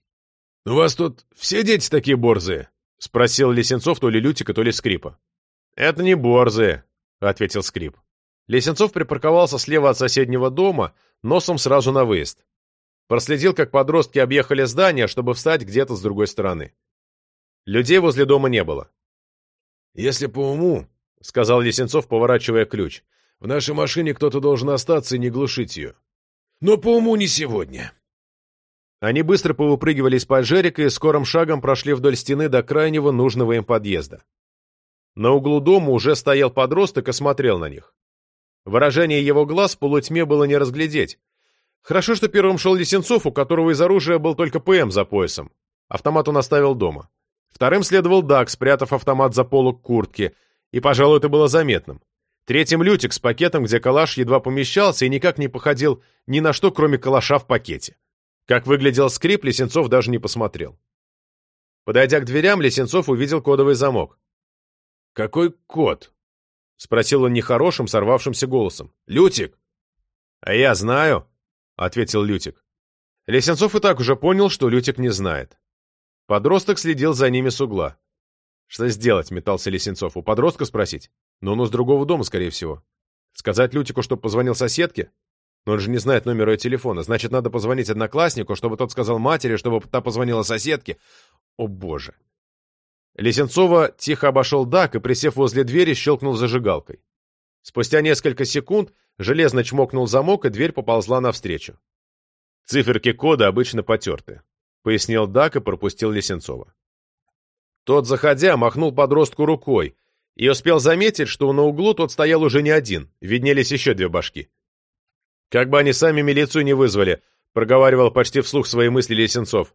«У вас тут все дети такие борзые?» — спросил Лисенцов то ли Лютика, то ли Скрипа. «Это не борзые», — ответил Скрип. Лесенцов припарковался слева от соседнего дома, носом сразу на выезд. Проследил, как подростки объехали здание, чтобы встать где-то с другой стороны. Людей возле дома не было. «Если по уму», — сказал Лесенцов, поворачивая ключ, — «в нашей машине кто-то должен остаться и не глушить ее. Но по уму не сегодня». Они быстро повыпрыгивали из поджерика и скорым шагом прошли вдоль стены до крайнего нужного им подъезда. На углу дома уже стоял подросток и смотрел на них. Выражение его глаз в полутьме было не разглядеть. Хорошо, что первым шел Лисенцов, у которого из оружия был только ПМ за поясом. Автомат он оставил дома. Вторым следовал Дак, спрятав автомат за полок куртки, и, пожалуй, это было заметным. Третьим Лютик с пакетом, где калаш едва помещался и никак не походил ни на что, кроме калаша в пакете. Как выглядел скрип, Лисенцов даже не посмотрел. Подойдя к дверям, Лисенцов увидел кодовый замок. «Какой код?» — спросил он нехорошим, сорвавшимся голосом. «Лютик!» «А я знаю», — ответил Лютик. Лесенцов и так уже понял, что Лютик не знает. Подросток следил за ними с угла. «Что сделать?» — метался Лесенцов. «У подростка спросить? Но он из другого дома, скорее всего. Сказать Лютику, чтобы позвонил соседке? Но он же не знает номера ее телефона. Значит, надо позвонить однокласснику, чтобы тот сказал матери, чтобы та позвонила соседке. О, боже!» Лисенцова тихо обошел Дак и, присев возле двери, щелкнул зажигалкой. Спустя несколько секунд железно чмокнул замок, и дверь поползла навстречу. «Циферки кода обычно потерты», — пояснил Дак и пропустил Лисенцова. Тот, заходя, махнул подростку рукой и успел заметить, что на углу тот стоял уже не один, виднелись еще две башки. «Как бы они сами милицию не вызвали», — проговаривал почти вслух свои мысли Лисенцов.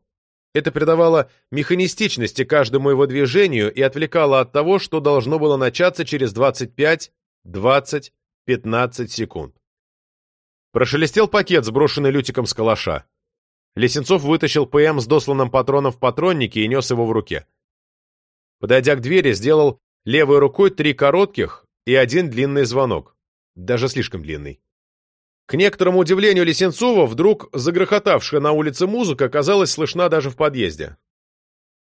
Это придавало механистичности каждому его движению и отвлекало от того, что должно было начаться через 25, 20, 15 секунд. Прошелестел пакет, сброшенный Лютиком с калаша. Лесенцов вытащил ПМ с досланным патроном в патроннике и нес его в руке. Подойдя к двери, сделал левой рукой три коротких и один длинный звонок. Даже слишком длинный. К некоторому удивлению Лисенцова, вдруг загрохотавшая на улице музыка оказалась слышна даже в подъезде.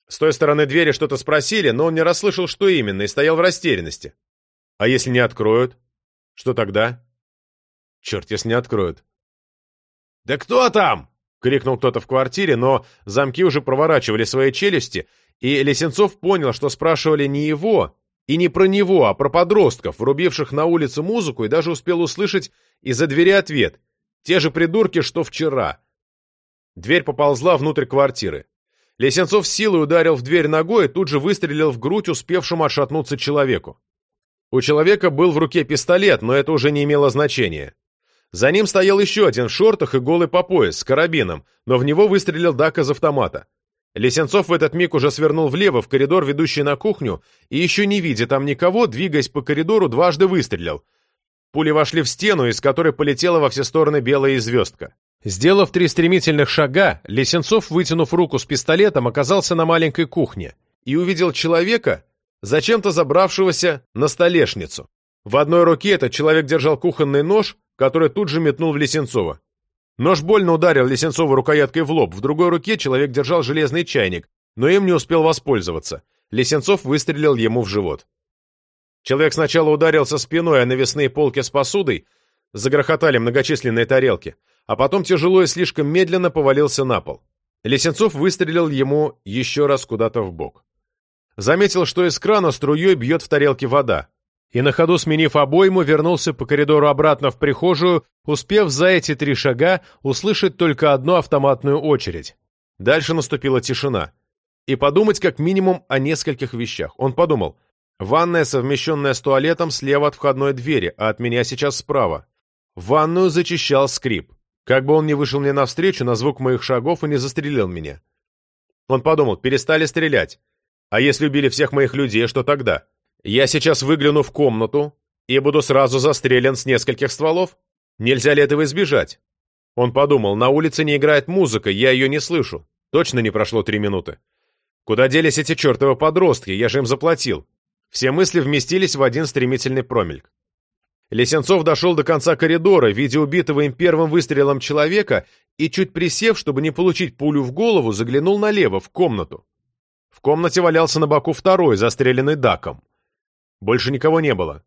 С той стороны двери что-то спросили, но он не расслышал, что именно, и стоял в растерянности. А если не откроют? Что тогда? Черт, если не откроют. «Да кто там?» — крикнул кто-то в квартире, но замки уже проворачивали свои челюсти, и Лисенцов понял, что спрашивали не его, и не про него, а про подростков, врубивших на улице музыку, и даже успел услышать из-за двери ответ. Те же придурки, что вчера. Дверь поползла внутрь квартиры. Лесенцов силой ударил в дверь ногой и тут же выстрелил в грудь успевшему отшатнуться человеку. У человека был в руке пистолет, но это уже не имело значения. За ним стоял еще один в шортах и голый по пояс, с карабином, но в него выстрелил Дак из автомата. Лисенцов в этот миг уже свернул влево в коридор, ведущий на кухню, и еще не видя там никого, двигаясь по коридору, дважды выстрелил. Пули вошли в стену, из которой полетела во все стороны белая звездка. Сделав три стремительных шага, Лисенцов, вытянув руку с пистолетом, оказался на маленькой кухне и увидел человека, зачем-то забравшегося на столешницу. В одной руке этот человек держал кухонный нож, который тут же метнул в Лисенцова. Нож больно ударил Лисенцова рукояткой в лоб, в другой руке человек держал железный чайник, но им не успел воспользоваться. Лисенцов выстрелил ему в живот. Человек сначала ударился спиной о навесные полки с посудой, загрохотали многочисленные тарелки, а потом тяжело и слишком медленно повалился на пол. Лисенцов выстрелил ему еще раз куда-то в бок. Заметил, что из крана струей бьет в тарелке вода, и на ходу сменив обойму, вернулся по коридору обратно в прихожую, успев за эти три шага услышать только одну автоматную очередь. Дальше наступила тишина. И подумать как минимум о нескольких вещах. Он подумал, ванная, совмещенная с туалетом, слева от входной двери, а от меня сейчас справа. Ванную зачищал скрип. Как бы он ни вышел мне навстречу на звук моих шагов и не застрелил меня. Он подумал, перестали стрелять. А если убили всех моих людей, что тогда? Я сейчас выгляну в комнату и буду сразу застрелен с нескольких стволов? Нельзя ли этого избежать? Он подумал, на улице не играет музыка, я ее не слышу. Точно не прошло три минуты. Куда делись эти чертовы подростки, я же им заплатил. Все мысли вместились в один стремительный промельк. Лисенцов дошел до конца коридора, видя убитого им первым выстрелом человека, и, чуть присев, чтобы не получить пулю в голову, заглянул налево, в комнату. В комнате валялся на боку второй, застреленный даком. Больше никого не было.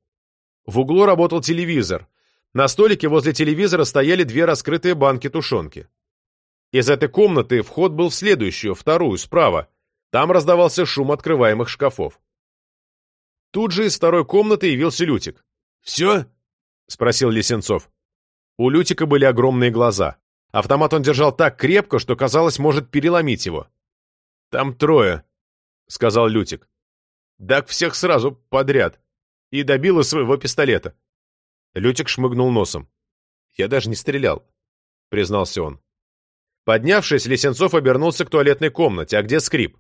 В углу работал телевизор. На столике возле телевизора стояли две раскрытые банки тушенки. Из этой комнаты вход был в следующую, вторую, справа. Там раздавался шум открываемых шкафов. Тут же из второй комнаты явился Лютик. «Все?» — спросил Лисенцов. У Лютика были огромные глаза. Автомат он держал так крепко, что, казалось, может переломить его. «Там трое», — сказал Лютик. Дак всех сразу, подряд. И добил из своего пистолета. Лютик шмыгнул носом. «Я даже не стрелял», — признался он. Поднявшись, Лисенцов обернулся к туалетной комнате. «А где скрип?»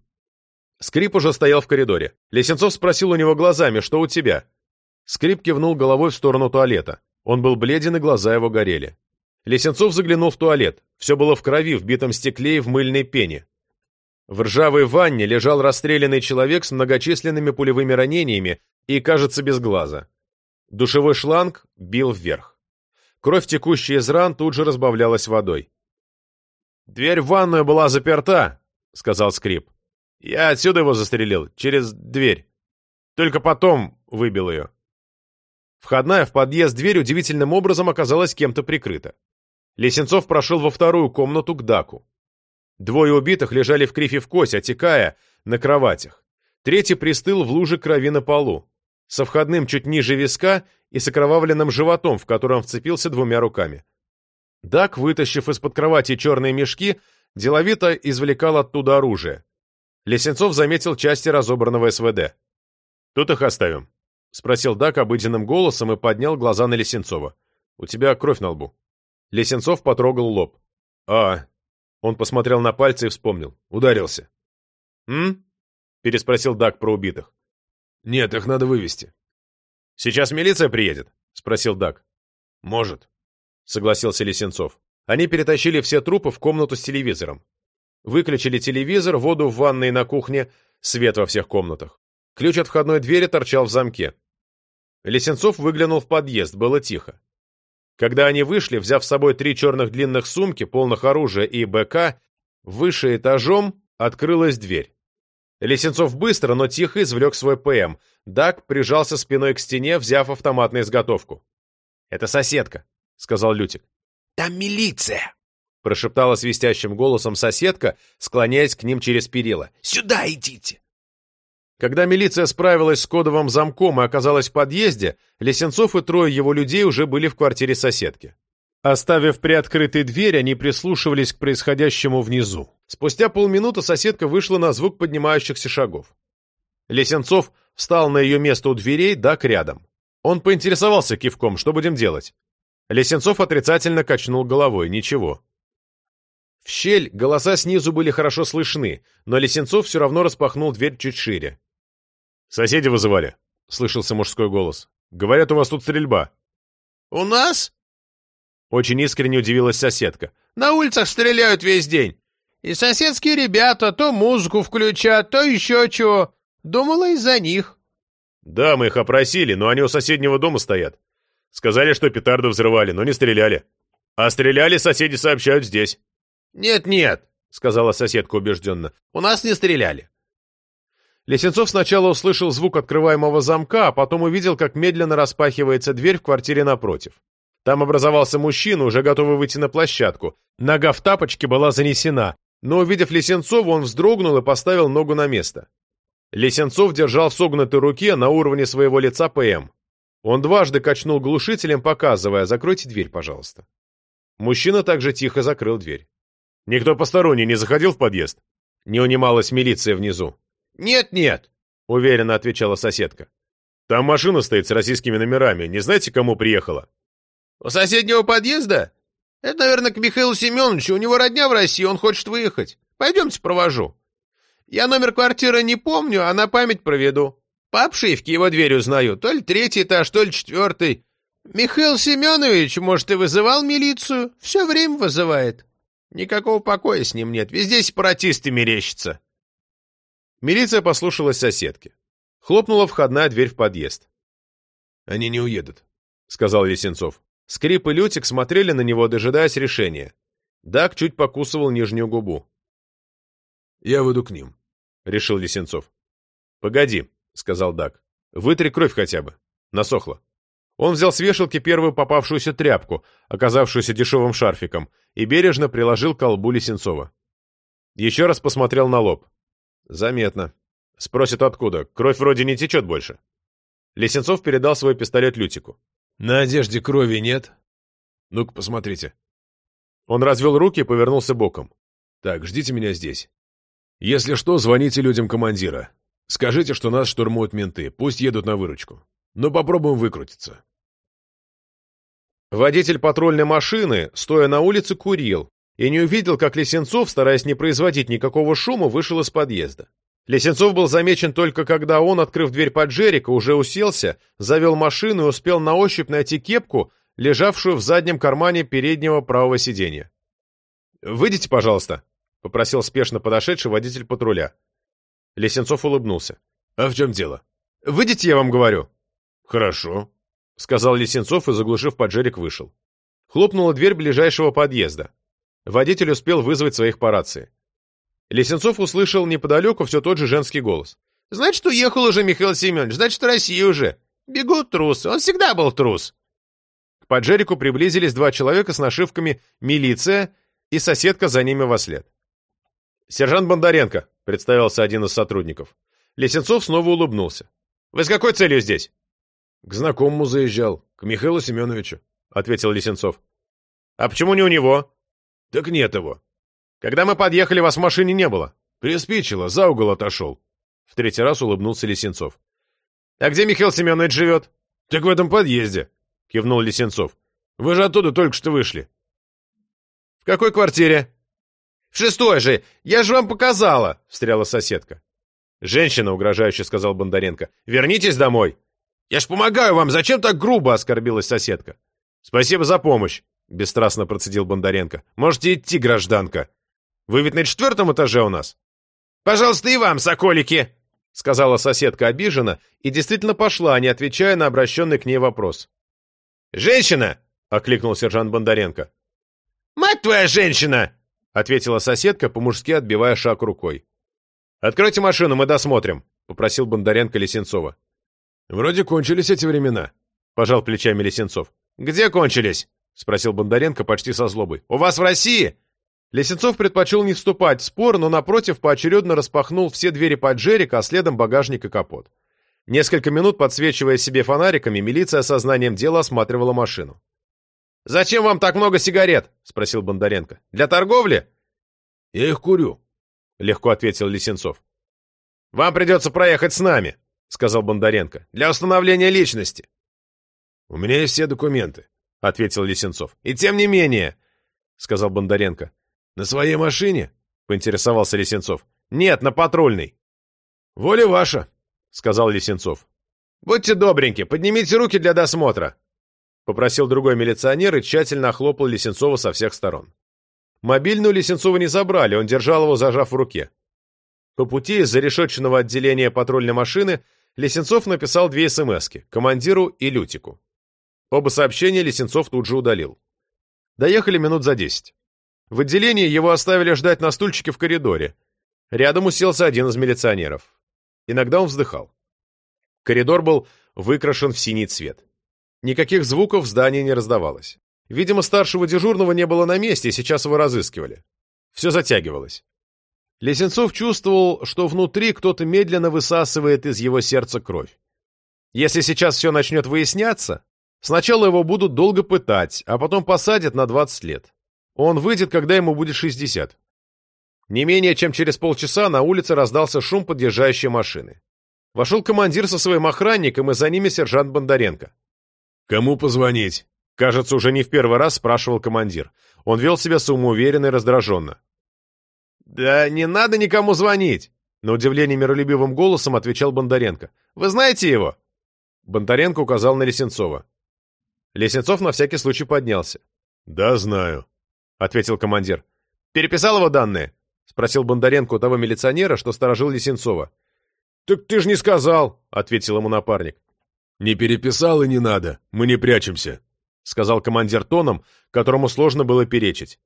Скрип уже стоял в коридоре. Лисенцов спросил у него глазами, что у тебя? Скрип кивнул головой в сторону туалета. Он был бледен, и глаза его горели. Лисенцов заглянул в туалет. Все было в крови, в битом стекле и в мыльной пене. В ржавой ванне лежал расстрелянный человек с многочисленными пулевыми ранениями и, кажется, без глаза. Душевой шланг бил вверх. Кровь, текущая из ран, тут же разбавлялась водой. «Дверь в ванную была заперта», — сказал Скрип. «Я отсюда его застрелил, через дверь. Только потом выбил ее». Входная в подъезд дверь удивительным образом оказалась кем-то прикрыта. Лесенцов прошел во вторую комнату к Даку. Двое убитых лежали в крифе в кость, отекая на кроватях. Третий пристыл в луже крови на полу, со входным чуть ниже виска и с окровавленным животом, в котором вцепился двумя руками. Дак, вытащив из-под кровати черные мешки, деловито извлекал оттуда оружие. Лесенцов заметил части разобранного СВД. «Тут их оставим», — спросил Дак обыденным голосом и поднял глаза на Лесенцова. «У тебя кровь на лбу». Лесенцов потрогал лоб. «А, он посмотрел на пальцы и вспомнил. Ударился. «М?» — переспросил Дак про убитых. «Нет, их надо вывести». «Сейчас милиция приедет?» — спросил Дак. «Может», — согласился Лисенцов. Они перетащили все трупы в комнату с телевизором. Выключили телевизор, воду в ванной и на кухне, свет во всех комнатах. Ключ от входной двери торчал в замке. Лисенцов выглянул в подъезд, было тихо. Когда они вышли, взяв с собой три черных длинных сумки, полных оружия и БК, выше этажом открылась дверь. Лесенцов быстро, но тихо извлек свой ПМ. Дак прижался спиной к стене, взяв автомат на изготовку. «Это соседка», — сказал Лютик. «Там милиция!» — прошептала свистящим голосом соседка, склоняясь к ним через перила. «Сюда идите!» Когда милиция справилась с кодовым замком и оказалась в подъезде, Лесенцов и трое его людей уже были в квартире соседки. Оставив приоткрытой дверь, они прислушивались к происходящему внизу. Спустя полминуты соседка вышла на звук поднимающихся шагов. Лесенцов встал на ее место у дверей, Дак рядом. Он поинтересовался кивком, что будем делать. Лесенцов отрицательно качнул головой, ничего. В щель голоса снизу были хорошо слышны, но Лисенцов все равно распахнул дверь чуть шире. «Соседи вызывали», — слышался мужской голос. «Говорят, у вас тут стрельба». «У нас?» Очень искренне удивилась соседка. «На улицах стреляют весь день. И соседские ребята то музыку включат, то еще чего. Думала из-за них». «Да, мы их опросили, но они у соседнего дома стоят. Сказали, что петарды взрывали, но не стреляли. А стреляли соседи сообщают здесь». «Нет-нет», — сказала соседка убежденно, — «у нас не стреляли». Лесенцов сначала услышал звук открываемого замка, а потом увидел, как медленно распахивается дверь в квартире напротив. Там образовался мужчина, уже готовый выйти на площадку. Нога в тапочке была занесена, но, увидев Лесенцова, он вздрогнул и поставил ногу на место. Лесенцов держал в согнутой руке на уровне своего лица ПМ. Он дважды качнул глушителем, показывая «закройте дверь, пожалуйста». Мужчина также тихо закрыл дверь. «Никто посторонний не заходил в подъезд?» Не унималась милиция внизу. «Нет-нет», — уверенно отвечала соседка. «Там машина стоит с российскими номерами. Не знаете, кому приехала?» «У соседнего подъезда? Это, наверное, к Михаилу Семеновичу. У него родня в России, он хочет выехать. Пойдемте провожу. Я номер квартиры не помню, а на память проведу. По обшивке его дверь узнаю. То ли третий этаж, то ли четвертый. Михаил Семенович, может, и вызывал милицию? Все время вызывает. Никакого покоя с ним нет. Везде сепаратисты мерещатся». Милиция послушалась соседки. Хлопнула входная дверь в подъезд. «Они не уедут», — сказал Лисенцов. Скрип и Лютик смотрели на него, дожидаясь решения. Дак чуть покусывал нижнюю губу. «Я выйду к ним», — решил Лисенцов. «Погоди», — сказал Дак. «Вытри кровь хотя бы. Насохло». Он взял с вешалки первую попавшуюся тряпку, оказавшуюся дешевым шарфиком, и бережно приложил к колбу Лисенцова. Еще раз посмотрел на лоб. Заметно. Спросит, откуда. Кровь вроде не течет больше. Лисенцов передал свой пистолет Лютику. «На одежде крови нет?» «Ну-ка, посмотрите». Он развел руки и повернулся боком. «Так, ждите меня здесь. Если что, звоните людям командира. Скажите, что нас штурмуют менты. Пусть едут на выручку. Но попробуем выкрутиться». Водитель патрульной машины, стоя на улице, курил, и не увидел, как Лисенцов, стараясь не производить никакого шума, вышел из подъезда. Лисенцов был замечен только когда он, открыв дверь под Джерика, уже уселся, завел машину и успел на ощупь найти кепку, лежавшую в заднем кармане переднего правого сиденья. «Выйдите, пожалуйста», — попросил спешно подошедший водитель патруля. Лисенцов улыбнулся. «А в чем дело?» «Выйдите, я вам говорю». «Хорошо», — сказал Лисенцов и, заглушив поджерик, вышел. Хлопнула дверь ближайшего подъезда. Водитель успел вызвать своих по рации. Лисенцов услышал неподалеку все тот же женский голос. «Значит, уехал уже Михаил Семенович, значит, в России уже. Бегут трусы, он всегда был трус». К поджерику приблизились два человека с нашивками «Милиция» и соседка за ними во след. «Сержант Бондаренко», — представился один из сотрудников. Лисенцов снова улыбнулся. «Вы с какой целью здесь?» «К знакомому заезжал, к Михаилу Семеновичу», — ответил Лисенцов. «А почему не у него?» Так нет его. Когда мы подъехали, вас в машине не было. Приспичило, за угол отошел. В третий раз улыбнулся Лисенцов. А где Михаил Семенович живет? Так в этом подъезде, кивнул Лисенцов. Вы же оттуда только что вышли. В какой квартире? В шестой же! Я же вам показала! Встряла соседка. Женщина, угрожающе сказал Бондаренко. Вернитесь домой. Я ж помогаю вам, зачем так грубо? Оскорбилась соседка. Спасибо за помощь. — бесстрастно процедил Бондаренко. «Можете идти, гражданка. Вы ведь на четвертом этаже у нас?» «Пожалуйста, и вам, соколики!» — сказала соседка обиженно и действительно пошла, не отвечая на обращенный к ней вопрос. «Женщина!» — окликнул сержант Бондаренко. «Мать твоя женщина!» — ответила соседка, по-мужски отбивая шаг рукой. «Откройте машину, мы досмотрим», — попросил Бондаренко Лисенцова. «Вроде кончились эти времена», — пожал плечами Лисенцов. «Где кончились?» — спросил Бондаренко почти со злобой. «У вас в России?» Лесенцов предпочел не вступать в спор, но напротив поочередно распахнул все двери под Джерика, а следом багажник и капот. Несколько минут, подсвечивая себе фонариками, милиция сознанием дела осматривала машину. «Зачем вам так много сигарет?» — спросил Бондаренко. «Для торговли?» «Я их курю», — легко ответил Лисенцов. «Вам придется проехать с нами», — сказал Бондаренко, — «для установления личности». «У меня есть все документы», — ответил Лисенцов. «И тем не менее», — сказал Бондаренко, На своей машине?» — поинтересовался Лисенцов. «Нет, на патрульной». «Воля ваша», — сказал Лисенцов. «Будьте добреньки, поднимите руки для досмотра», — попросил другой милиционер и тщательно охлопал Лисенцова со всех сторон. Мобильную Лисенцова не забрали, он держал его, зажав в руке. По пути из зарешетченного отделения патрульной машины Лисенцов написал две СМСки — командиру и Лютику. Оба сообщения Лисенцов тут же удалил. Доехали минут за десять. В отделении его оставили ждать на стульчике в коридоре. Рядом уселся один из милиционеров. Иногда он вздыхал. Коридор был выкрашен в синий цвет. Никаких звуков в здании не раздавалось. Видимо, старшего дежурного не было на месте, и сейчас его разыскивали. Все затягивалось. Лесенцов чувствовал, что внутри кто-то медленно высасывает из его сердца кровь. Если сейчас все начнет выясняться, сначала его будут долго пытать, а потом посадят на 20 лет. Он выйдет, когда ему будет 60. Не менее чем через полчаса на улице раздался шум подъезжающей машины. Вошел командир со своим охранником, и за ними сержант Бондаренко. «Кому позвонить?» Кажется, уже не в первый раз спрашивал командир. Он вел себя самоуверенно и раздраженно. «Да не надо никому звонить!» На удивление миролюбивым голосом отвечал Бондаренко. «Вы знаете его?» Бондаренко указал на Лесенцова. Лесенцов на всякий случай поднялся. «Да, знаю», — ответил командир. «Переписал его данные?» — спросил Бондаренко у того милиционера, что сторожил Лесенцова. «Так ты ж не сказал!» — ответил ему напарник. «Не переписал и не надо, мы не прячемся», — сказал командир тоном, которому сложно было перечить.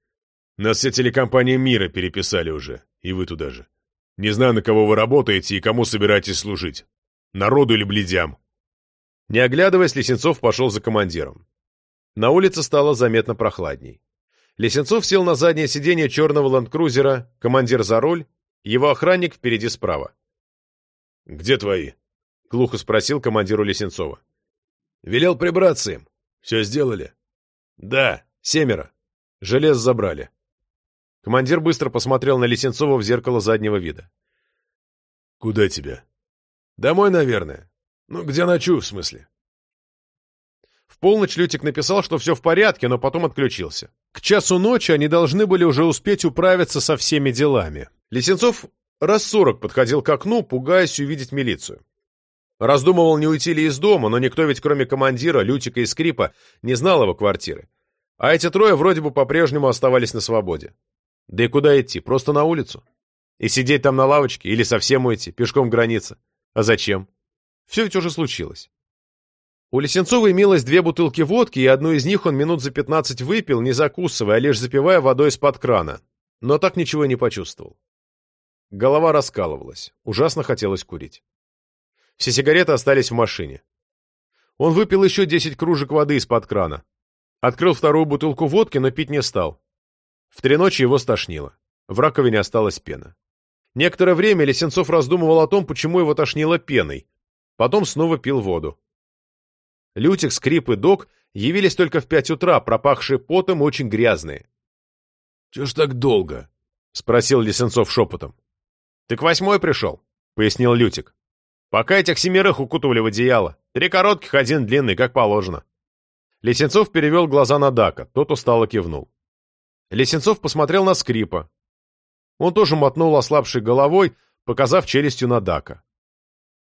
«Нас все телекомпании мира переписали уже, и вы туда же. Не знаю, на кого вы работаете и кому собираетесь служить. Народу или бледям?» Не оглядываясь, Лесенцов пошел за командиром. На улице стало заметно прохладней. Лесенцов сел на заднее сиденье черного ленд-крузера, командир за руль, его охранник впереди справа. «Где твои?» — глухо спросил командиру Лесенцова. «Велел прибраться им. Все сделали?» «Да, семеро. Желез забрали». Командир быстро посмотрел на Лесенцова в зеркало заднего вида. «Куда тебя?» «Домой, наверное. Ну, где ночую, в смысле?» В полночь Лютик написал, что все в порядке, но потом отключился. К часу ночи они должны были уже успеть управиться со всеми делами. Лесенцов раз сорок подходил к окну, пугаясь увидеть милицию. Раздумывал, не уйти ли из дома, но никто ведь кроме командира, Лютика и Скрипа не знал его квартиры. А эти трое вроде бы по-прежнему оставались на свободе. Да и куда идти? Просто на улицу? И сидеть там на лавочке? Или совсем уйти? Пешком к? А зачем? Все ведь уже случилось. У Лесенцова имелось две бутылки водки, и одну из них он минут за пятнадцать выпил, не закусывая, а лишь запивая водой из-под крана. Но так ничего не почувствовал. Голова раскалывалась. Ужасно хотелось курить. Все сигареты остались в машине. Он выпил еще десять кружек воды из-под крана. Открыл вторую бутылку водки, но пить не стал. В три ночи его стошнило. В раковине осталась пена. Некоторое время Лесенцов раздумывал о том, почему его тошнило пеной. Потом снова пил воду. Лютик, Скрип и Док явились только в пять утра, пропахшие потом очень грязные. — Чего ж так долго? — спросил Лесенцов шепотом. — Ты к восьмой пришел, — пояснил Лютик. Пока этих семерых укутывали в одеяло. Три коротких, один длинный, как положено. Лесенцов перевел глаза на Дака, тот устало кивнул. Лесенцов посмотрел на скрипа. Он тоже мотнул ослабшей головой, показав челюстью на Дака.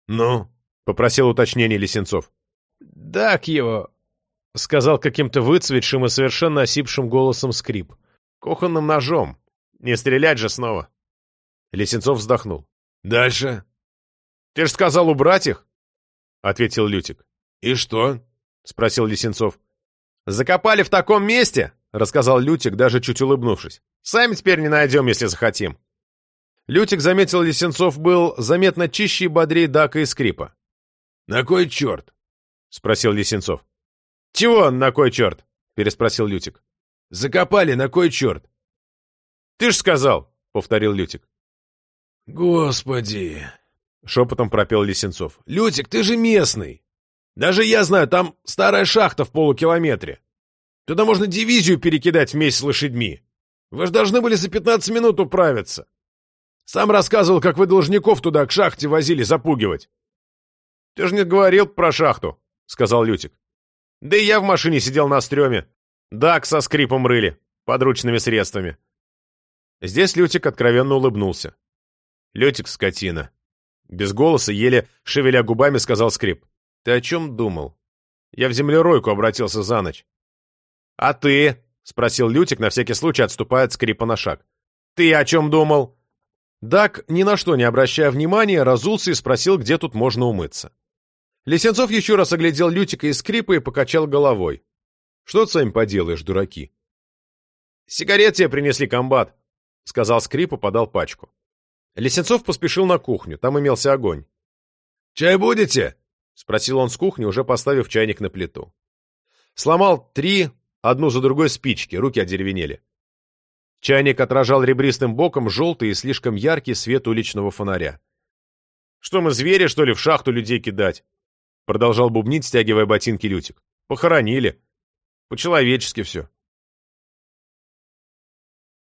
«Ну?» — попросил уточнение Лесенцов. «Дак его», — сказал каким-то выцветшим и совершенно осипшим голосом скрип. «Кухонным ножом. Не стрелять же снова». Лесенцов вздохнул. «Дальше?» Ты ж сказал убрать их, — ответил Лютик. — И что? — спросил Лисенцов. — Закопали в таком месте, — рассказал Лютик, даже чуть улыбнувшись. — Сами теперь не найдем, если захотим. Лютик, заметил Лисенцов, был заметно чище и бодрее Дака и Скрипа. — На кой черт? — спросил Лисенцов. — Чего на кой черт? — переспросил Лютик. — Закопали, на кой черт? — Ты ж сказал, — повторил Лютик. — Господи! — шепотом пропел Лисенцов. «Лютик, ты же местный! Даже я знаю, там старая шахта в полукилометре. Туда можно дивизию перекидать вместе с лошадьми. Вы же должны были за пятнадцать минут управиться. Сам рассказывал, как вы должников туда к шахте возили запугивать». «Ты же не говорил про шахту», — сказал Лютик. «Да и я в машине сидел на стреме. Дак со скрипом рыли, подручными средствами. Здесь Лютик откровенно улыбнулся. «Лютик, скотина!» Без голоса, еле шевеля губами, сказал Скрип. «Ты о чем думал? Я в землеройку обратился за ночь». «А ты?» — спросил Лютик, на всякий случай отступая от Скрипа на шаг. «Ты о чем думал?» Дак, ни на что не обращая внимания, разулся и спросил, где тут можно умыться. Лисенцов еще раз оглядел Лютика и Скрипа и покачал головой. «Что с вами поделаешь, дураки?» «Сигарет тебе принесли, комбат», — сказал Скрип и подал пачку. Лисенцов поспешил на кухню, там имелся огонь. «Чай будете?» — спросил он с кухни, уже поставив чайник на плиту. Сломал три, одну за другой спички, руки одеревенели. Чайник отражал ребристым боком желтый и слишком яркий свет уличного фонаря. «Что мы, звери, что ли, в шахту людей кидать?» Продолжал бубнить, стягивая ботинки Лютик. «Похоронили. По-человечески все».